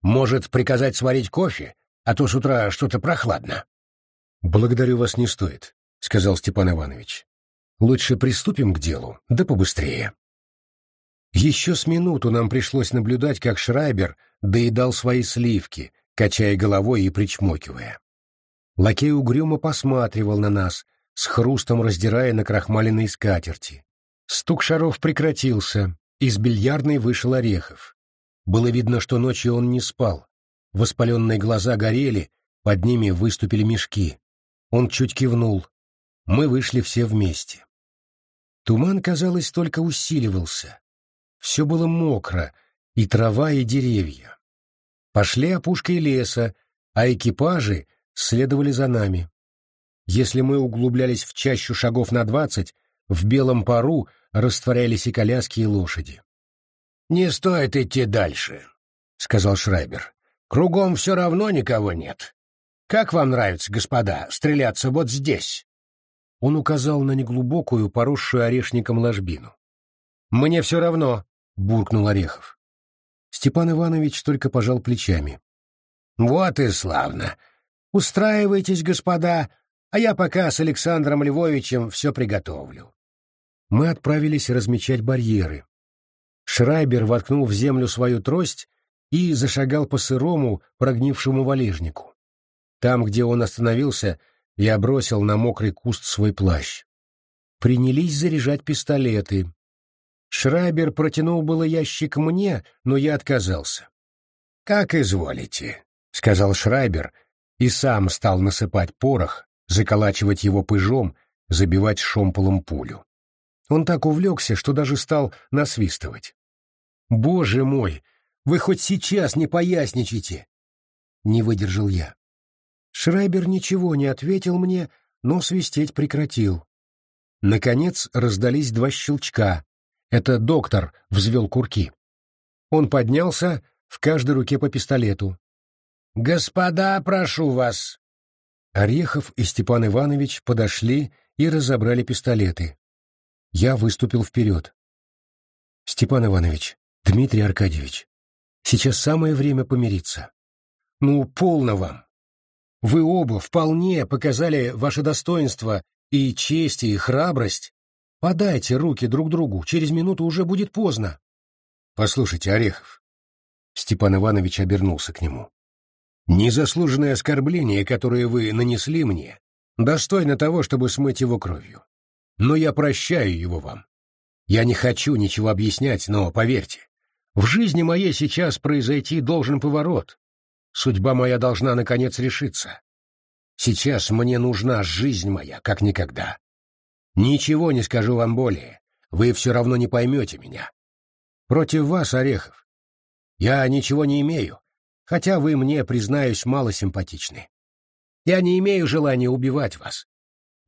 Может, приказать сварить кофе, а то с утра что-то прохладно?» «Благодарю вас не стоит», — сказал Степан Иванович. «Лучше приступим к делу, да побыстрее». Еще с минуту нам пришлось наблюдать, как Шрайбер доедал свои сливки, качая головой и причмокивая. Лакей угрюмо посматривал на нас, с хрустом раздирая на крахмаленной скатерти. Стук шаров прекратился, из бильярдной вышел Орехов. Было видно, что ночью он не спал. Воспаленные глаза горели, под ними выступили мешки. Он чуть кивнул. Мы вышли все вместе. Туман, казалось, только усиливался. Все было мокро, и трава, и деревья. Пошли опушкой леса, а экипажи следовали за нами. Если мы углублялись в чащу шагов на двадцать, в белом пару растворялись и коляски, и лошади. «Не стоит идти дальше», — сказал Шрайбер. «Кругом все равно никого нет. Как вам нравится, господа, стреляться вот здесь?» Он указал на неглубокую, поросшую орешником ложбину. «Мне все равно», — буркнул Орехов. Степан Иванович только пожал плечами. «Вот и славно. Устраивайтесь, господа, а я пока с Александром Львовичем все приготовлю». Мы отправились размечать барьеры. Шрайбер воткнул в землю свою трость и зашагал по сырому, прогнившему валежнику. Там, где он остановился, я бросил на мокрый куст свой плащ. Принялись заряжать пистолеты. Шрайбер протянул было ящик мне, но я отказался. «Как изволите», — сказал Шрайбер, и сам стал насыпать порох, заколачивать его пыжом, забивать шомполом пулю. Он так увлекся, что даже стал насвистывать. «Боже мой, вы хоть сейчас не поясничайте!» Не выдержал я. Шрайбер ничего не ответил мне, но свистеть прекратил. Наконец раздались два щелчка, это доктор взвел курки. Он поднялся, в каждой руке по пистолету. «Господа, прошу вас!» Орехов и Степан Иванович подошли и разобрали пистолеты. Я выступил вперед. «Степан Иванович, Дмитрий Аркадьевич, сейчас самое время помириться. Ну, полно вам. Вы оба вполне показали ваше достоинство и честь, и храбрость. Подайте руки друг другу, через минуту уже будет поздно. Послушайте, Орехов. Степан Иванович обернулся к нему. Незаслуженное оскорбление, которое вы нанесли мне, достойно того, чтобы смыть его кровью. Но я прощаю его вам. Я не хочу ничего объяснять, но поверьте, в жизни моей сейчас произойти должен поворот. Судьба моя должна наконец решиться. Сейчас мне нужна жизнь моя, как никогда. Ничего не скажу вам более. Вы все равно не поймете меня. Против вас, Орехов. Я ничего не имею, хотя вы мне, признаюсь, мало симпатичны. Я не имею желания убивать вас.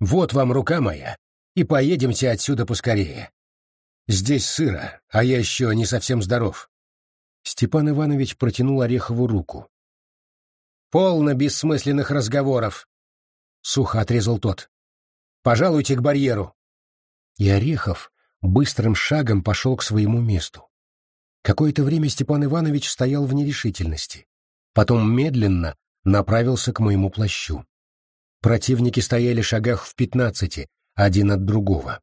Вот вам рука моя, и поедемте отсюда поскорее. Здесь сыро, а я еще не совсем здоров. Степан Иванович протянул Орехову руку. «Полно бессмысленных разговоров!» — сухо отрезал тот. Пожалуйте к барьеру. И Орехов быстрым шагом пошел к своему месту. Какое-то время Степан Иванович стоял в нерешительности. Потом медленно направился к моему плащу. Противники стояли шагах в пятнадцати, один от другого.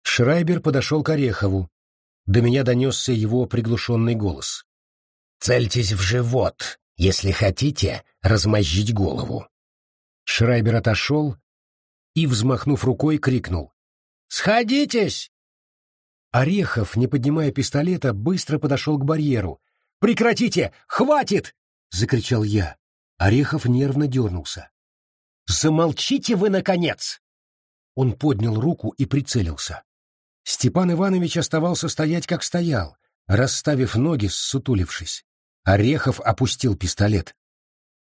Шрайбер подошел к Орехову. До меня донесся его приглушенный голос. «Цельтесь в живот, если хотите размозжить голову». Шрайбер отошел, и, взмахнув рукой, крикнул. «Сходитесь!» Орехов, не поднимая пистолета, быстро подошел к барьеру. «Прекратите! Хватит!» — закричал я. Орехов нервно дернулся. «Замолчите вы, наконец!» Он поднял руку и прицелился. Степан Иванович оставался стоять, как стоял, расставив ноги, ссутулившись. Орехов опустил пистолет.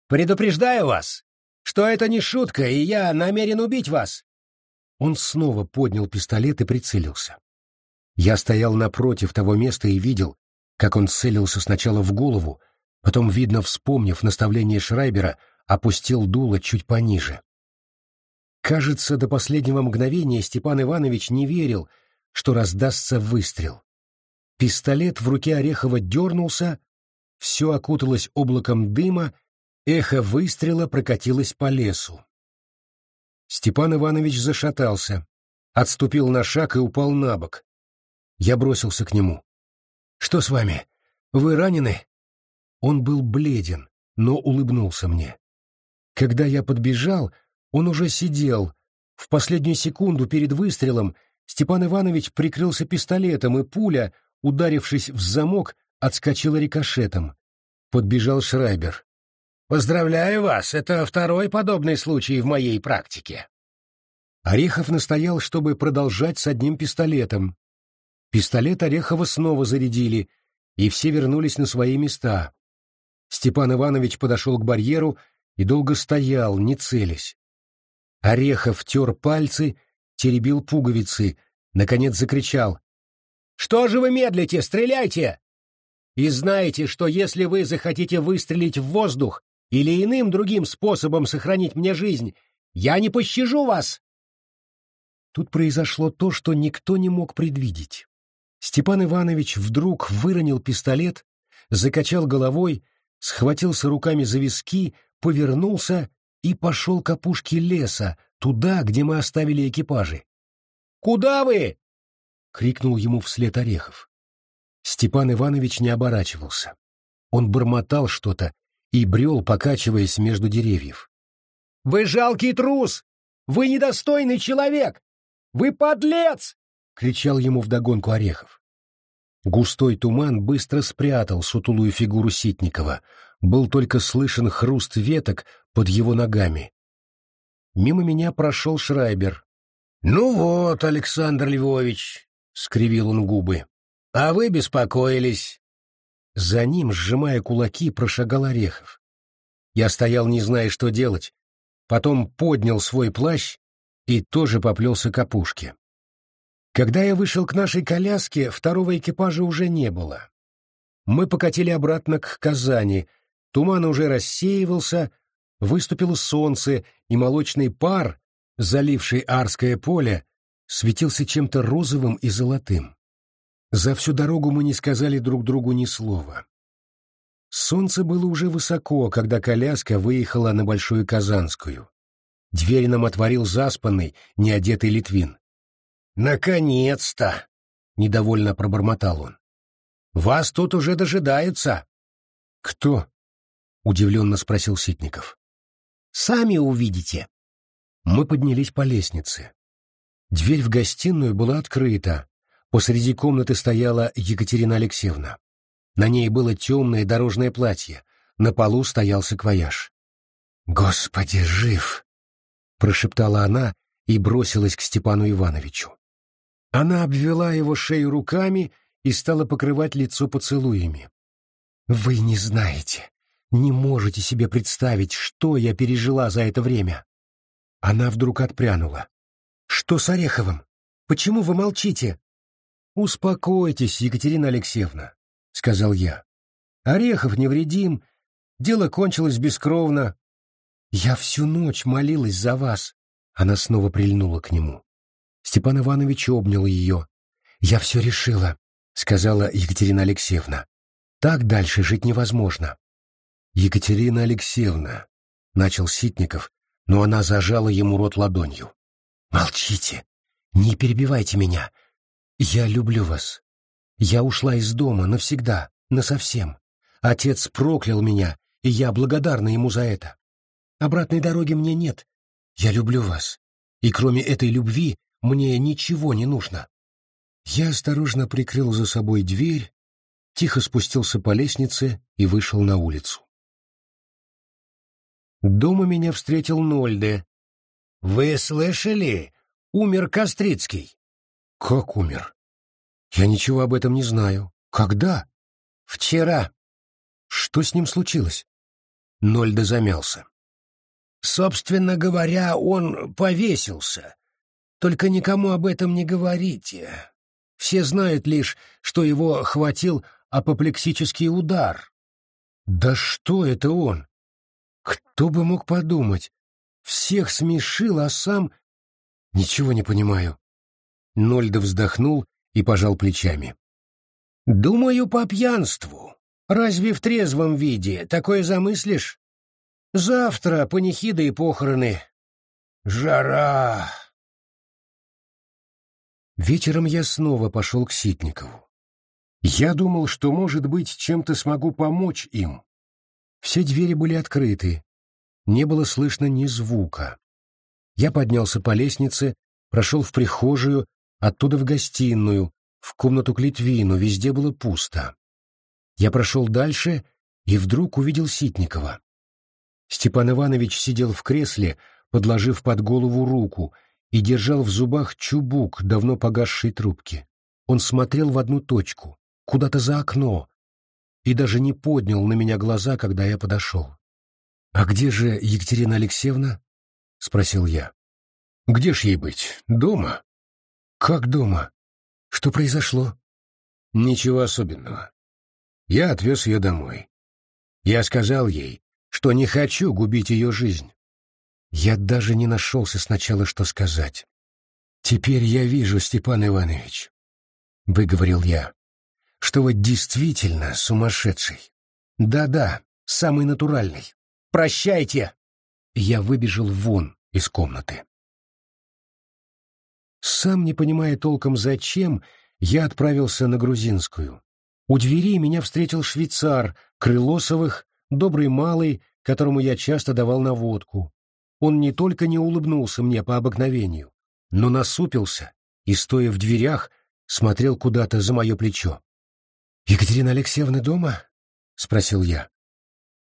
«Предупреждаю вас! что это не шутка, и я намерен убить вас!» Он снова поднял пистолет и прицелился. Я стоял напротив того места и видел, как он целился сначала в голову, потом, видно, вспомнив наставление Шрайбера, опустил дуло чуть пониже. Кажется, до последнего мгновения Степан Иванович не верил, что раздастся выстрел. Пистолет в руке Орехова дернулся, все окуталось облаком дыма, эхо выстрела прокатилось по лесу. Степан Иванович зашатался, отступил на шаг и упал на бок. Я бросился к нему. «Что с вами? Вы ранены?» Он был бледен, но улыбнулся мне. Когда я подбежал, он уже сидел. В последнюю секунду перед выстрелом Степан Иванович прикрылся пистолетом, и пуля, ударившись в замок, отскочила рикошетом. Подбежал Шрайбер. «Поздравляю вас, это второй подобный случай в моей практике». Орехов настоял, чтобы продолжать с одним пистолетом. Пистолет Орехова снова зарядили, и все вернулись на свои места. Степан Иванович подошел к барьеру и долго стоял, не целясь. Орехов тер пальцы, теребил пуговицы, наконец закричал. «Что же вы медлите? Стреляйте!» «И знаете, что если вы захотите выстрелить в воздух или иным другим способом сохранить мне жизнь, я не пощажу вас!» Тут произошло то, что никто не мог предвидеть. Степан Иванович вдруг выронил пистолет, закачал головой, схватился руками за виски, повернулся и пошел к опушке леса, туда, где мы оставили экипажи. «Куда вы?» — крикнул ему вслед Орехов. Степан Иванович не оборачивался. Он бормотал что-то и брел, покачиваясь между деревьев. «Вы жалкий трус! Вы недостойный человек! Вы подлец!» — кричал ему вдогонку Орехов. Густой туман быстро спрятал сутулую фигуру Ситникова. Был только слышен хруст веток под его ногами. Мимо меня прошел Шрайбер. «Ну вот, Александр Львович», — скривил он губы, — «а вы беспокоились». За ним, сжимая кулаки, прошагал Орехов. Я стоял, не зная, что делать, потом поднял свой плащ и тоже поплелся к опушке. Когда я вышел к нашей коляске, второго экипажа уже не было. Мы покатили обратно к Казани, туман уже рассеивался, выступило солнце, и молочный пар, заливший Арское поле, светился чем-то розовым и золотым. За всю дорогу мы не сказали друг другу ни слова. Солнце было уже высоко, когда коляска выехала на Большую Казанскую. Дверь нам отворил заспанный, неодетый Литвин. «Наконец-то!» — недовольно пробормотал он. «Вас тут уже дожидаются». «Кто?» — удивленно спросил Ситников. Сами увидите. Мы поднялись по лестнице. Дверь в гостиную была открыта. Посреди комнаты стояла Екатерина Алексеевна. На ней было темное дорожное платье. На полу стоял саквояж. «Господи, жив!» — прошептала она и бросилась к Степану Ивановичу. Она обвела его шею руками и стала покрывать лицо поцелуями. «Вы не знаете, не можете себе представить, что я пережила за это время. Она вдруг отпрянула. Что с Ореховым? Почему вы молчите? Успокойтесь, Екатерина Алексеевна, сказал я. Орехов невредим, дело кончилось бескровно. Я всю ночь молилась за вас. Она снова прильнула к нему. Степан Иванович обнял ее. «Я все решила», — сказала Екатерина Алексеевна. «Так дальше жить невозможно. «Екатерина Алексеевна», — начал Ситников, но она зажала ему рот ладонью. «Молчите! Не перебивайте меня! Я люблю вас. Я ушла из дома навсегда, насовсем. Отец проклял меня, и я благодарна ему за это. Обратной дороги мне нет. Я люблю вас. И кроме этой любви мне ничего не нужно». Я осторожно прикрыл за собой дверь, тихо спустился по лестнице и вышел на улицу. Дома меня встретил Нольде. «Вы слышали? Умер Кострицкий». «Как умер?» «Я ничего об этом не знаю. Когда?» «Вчера». «Что с ним случилось?» Нольде замялся. «Собственно говоря, он повесился. Только никому об этом не говорите. Все знают лишь, что его хватил апоплексический удар. Да что это он? Кто бы мог подумать? Всех смешил, а сам... Ничего не понимаю. Нольда вздохнул и пожал плечами. «Думаю, по пьянству. Разве в трезвом виде такое замыслишь? Завтра панихида и похороны. Жара!» Вечером я снова пошел к Ситникову. Я думал, что, может быть, чем-то смогу помочь им. Все двери были открыты. Не было слышно ни звука. Я поднялся по лестнице, прошел в прихожую, оттуда в гостиную, в комнату к Литвину, везде было пусто. Я прошел дальше и вдруг увидел Ситникова. Степан Иванович сидел в кресле, подложив под голову руку, и держал в зубах чубук давно погасшей трубки. Он смотрел в одну точку, куда-то за окно, и даже не поднял на меня глаза, когда я подошел. «А где же Екатерина Алексеевна?» — спросил я. «Где ж ей быть? Дома?» «Как дома? Что произошло?» «Ничего особенного. Я отвез ее домой. Я сказал ей, что не хочу губить ее жизнь. Я даже не нашелся сначала, что сказать. «Теперь я вижу, Степан Иванович», — выговорил я, — «что вы действительно сумасшедший. Да-да, самый натуральный. Прощайте!» Я выбежал вон из комнаты. Сам не понимая толком зачем, я отправился на Грузинскую. У двери меня встретил швейцар, Крылосовых, добрый малый, которому я часто давал наводку. Он не только не улыбнулся мне по обыкновению, но насупился и, стоя в дверях, смотрел куда-то за мое плечо. «Екатерина Алексеевна дома?» — спросил я.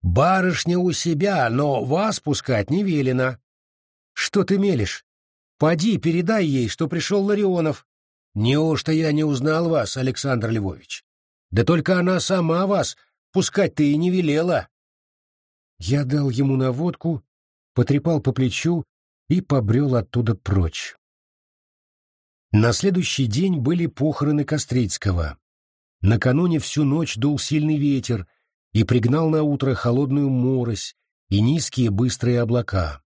«Барышня у себя, но вас пускать не велено». «Что ты мелешь? Поди, передай ей, что пришел Ларионов». «Неужто я не узнал вас, Александр Львович? Да только она сама вас пускать-то и не велела». Я дал ему наводку, потрепал по плечу и побрел оттуда прочь. На следующий день были похороны Кострицкого. Накануне всю ночь дул сильный ветер и пригнал на утро холодную морось и низкие быстрые облака.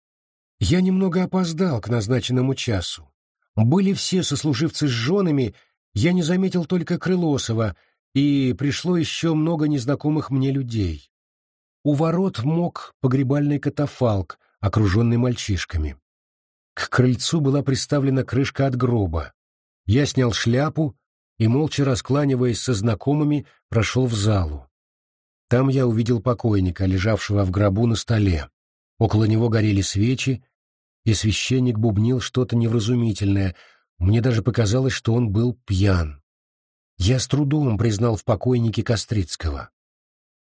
Я немного опоздал к назначенному часу. Были все сослуживцы с женами, я не заметил только Крылосова, и пришло еще много незнакомых мне людей. У ворот мог погребальный катафалк, окруженный мальчишками. К крыльцу была приставлена крышка от гроба. Я снял шляпу и, молча раскланиваясь со знакомыми, прошел в залу. Там я увидел покойника, лежавшего в гробу на столе. Около него горели свечи, и священник бубнил что-то невразумительное. Мне даже показалось, что он был пьян. Я с трудом признал в покойнике Кострицкого.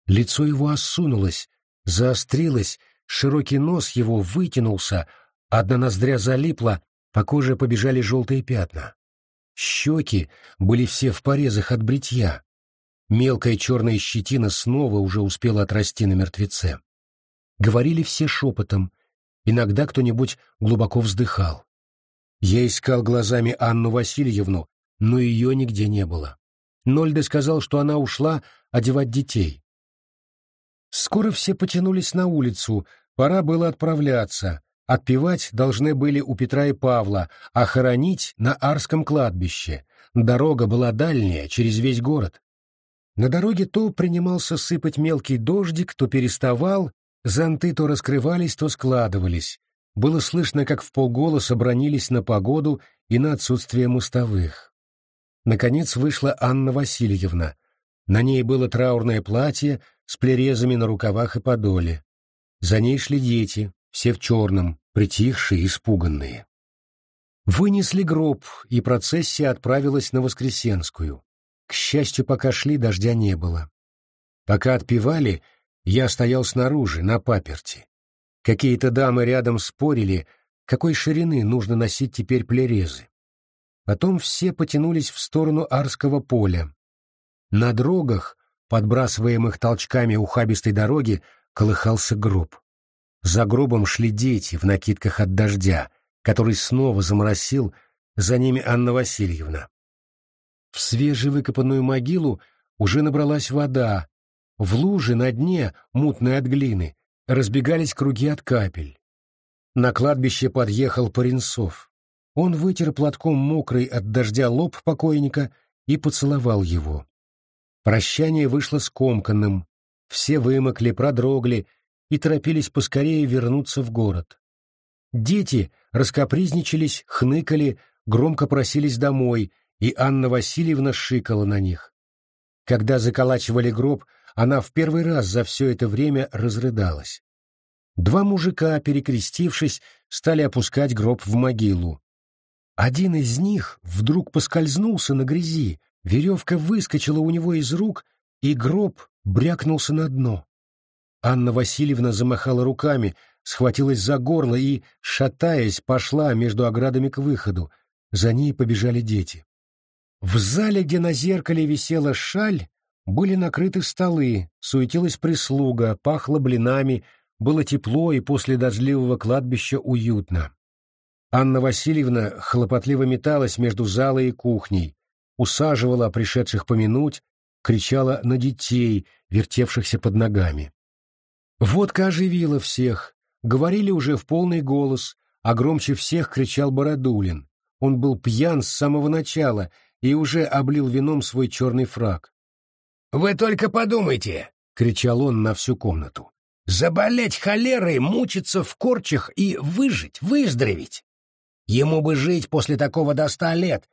Лицо его осунулось, заострилось, Широкий нос его вытянулся, одна ноздря залипла, по коже побежали желтые пятна. Щеки были все в порезах от бритья. Мелкая черная щетина снова уже успела отрасти на мертвеце. Говорили все шепотом, иногда кто-нибудь глубоко вздыхал. Я искал глазами Анну Васильевну, но ее нигде не было. Нольде сказал, что она ушла одевать детей. Скоро все потянулись на улицу, пора было отправляться. Отпевать должны были у Петра и Павла, а хоронить на Арском кладбище. Дорога была дальняя, через весь город. На дороге то принимался сыпать мелкий дождик, то переставал, зонты то раскрывались, то складывались. Было слышно, как в полголоса бронились на погоду и на отсутствие мостовых. Наконец вышла Анна Васильевна. На ней было траурное платье, с плерезами на рукавах и подоле. За ней шли дети, все в черном, притихшие, испуганные. Вынесли гроб, и процессия отправилась на Воскресенскую. К счастью, пока шли, дождя не было. Пока отпевали, я стоял снаружи, на паперти. Какие-то дамы рядом спорили, какой ширины нужно носить теперь плерезы. Потом все потянулись в сторону Арского поля. На дрогах подбрасываемых толчками ухабистой дороги, колыхался гроб. За гробом шли дети в накидках от дождя, который снова заморосил, за ними Анна Васильевна. В свежевыкопанную могилу уже набралась вода. В луже на дне, мутной от глины, разбегались круги от капель. На кладбище подъехал Паренцов. Он вытер платком мокрый от дождя лоб покойника и поцеловал его. Прощание вышло скомканным. Все вымокли, продрогли и торопились поскорее вернуться в город. Дети раскопризничались, хныкали, громко просились домой, и Анна Васильевна шикала на них. Когда заколачивали гроб, она в первый раз за все это время разрыдалась. Два мужика, перекрестившись, стали опускать гроб в могилу. Один из них вдруг поскользнулся на грязи, веревка выскочила у него из рук, и гроб брякнулся на дно. Анна Васильевна замахала руками, схватилась за горло и, шатаясь, пошла между оградами к выходу. За ней побежали дети. В зале, где на зеркале висела шаль, были накрыты столы, суетилась прислуга, пахло блинами, было тепло и после дождливого кладбища уютно. Анна Васильевна хлопотливо металась между залой и кухней, усаживала пришедших помянуть, кричала на детей, вертевшихся под ногами. Водка оживила всех, говорили уже в полный голос, а громче всех кричал Бородулин. Он был пьян с самого начала и уже облил вином свой черный фраг. «Вы только подумайте!» — кричал он на всю комнату. «Заболеть холерой, мучиться в корчах и выжить, выздороветь! Ему бы жить после такого до ста лет.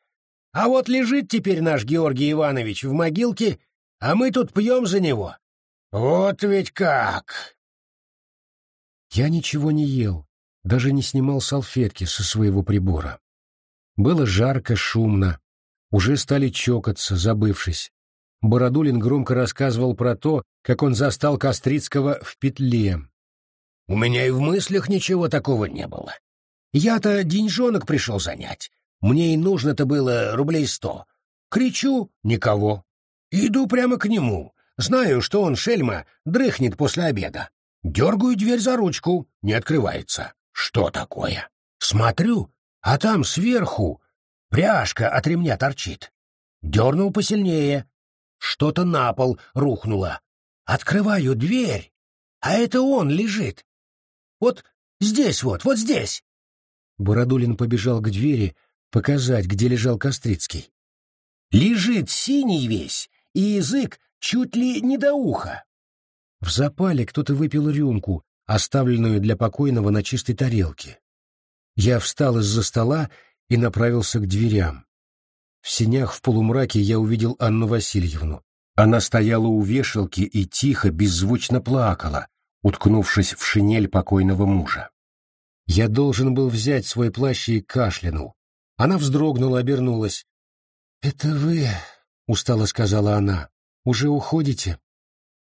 А вот лежит теперь наш Георгий Иванович в могилке, а мы тут пьем за него. Вот ведь как!» Я ничего не ел, даже не снимал салфетки со своего прибора. Было жарко, шумно. Уже стали чокаться, забывшись. Бородулин громко рассказывал про то, как он застал Кострицкого в петле. «У меня и в мыслях ничего такого не было. Я-то деньжонок пришел занять. Мне и нужно-то было рублей сто. Кричу — никого. Иду прямо к нему. Знаю, что он, шельма, дрыхнет после обеда. Дергаю дверь за ручку, не открывается. Что такое? Смотрю, а там сверху пряжка от ремня торчит. Дернул посильнее, что-то на пол рухнуло. Открываю дверь, а это он лежит. Вот здесь вот, вот здесь. Бородулин побежал к двери, показать, где лежал Кострицкий. Лежит синий весь, и язык чуть ли не до уха. В запале кто-то выпил рюмку, оставленную для покойного на чистой тарелке. Я встал из-за стола и направился к дверям. В сенях в полумраке я увидел Анну Васильевну. Она стояла у вешалки и тихо, беззвучно плакала, уткнувшись в шинель покойного мужа. Я должен был взять свой плащ и кашлянул. Она вздрогнула, обернулась. — Это вы, — устало сказала она, — уже уходите?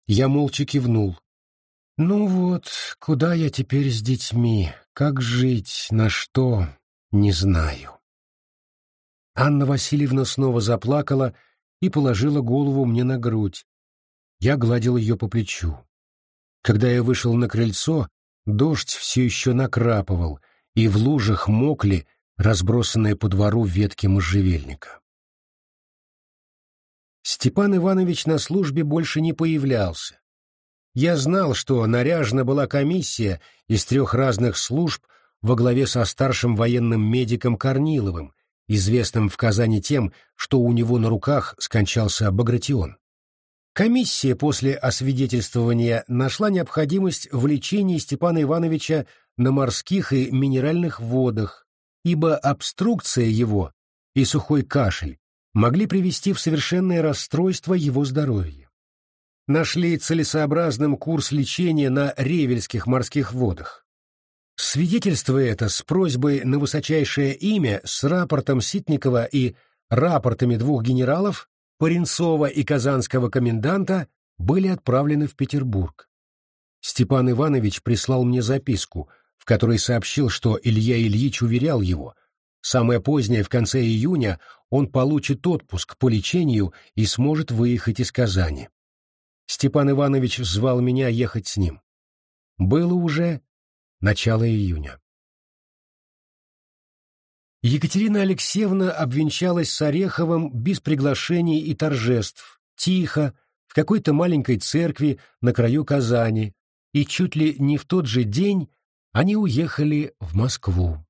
Я молча кивнул. — Ну вот, куда я теперь с детьми? Как жить? На что? Не знаю. Анна Васильевна снова заплакала и положила голову мне на грудь. Я гладил ее по плечу. Когда я вышел на крыльцо, дождь все еще накрапывал, и в лужах мокли разбросанные по двору ветки можжевельника. Степан Иванович на службе больше не появлялся. Я знал, что наряжена была комиссия из трех разных служб во главе со старшим военным медиком Корниловым, известным в Казани тем, что у него на руках скончался Багратион. Комиссия после освидетельствования нашла необходимость в лечении Степана Ивановича на морских и минеральных водах, ибо обструкция его и сухой кашель могли привести в совершенное расстройство его здоровья. Нашли целесообразным курс лечения на Ревельских морских водах. Свидетельство это с просьбой на высочайшее имя с рапортом Ситникова и рапортами двух генералов, Паренцова и казанского коменданта, были отправлены в Петербург. Степан Иванович прислал мне записку, в которой сообщил, что Илья Ильич уверял его, самое позднее в конце июня он получит отпуск по лечению и сможет выехать из Казани. Степан Иванович звал меня ехать с ним. Было уже Начало июня. Екатерина Алексеевна обвенчалась с Ореховым без приглашений и торжеств, тихо, в какой-то маленькой церкви на краю Казани, и чуть ли не в тот же день они уехали в Москву.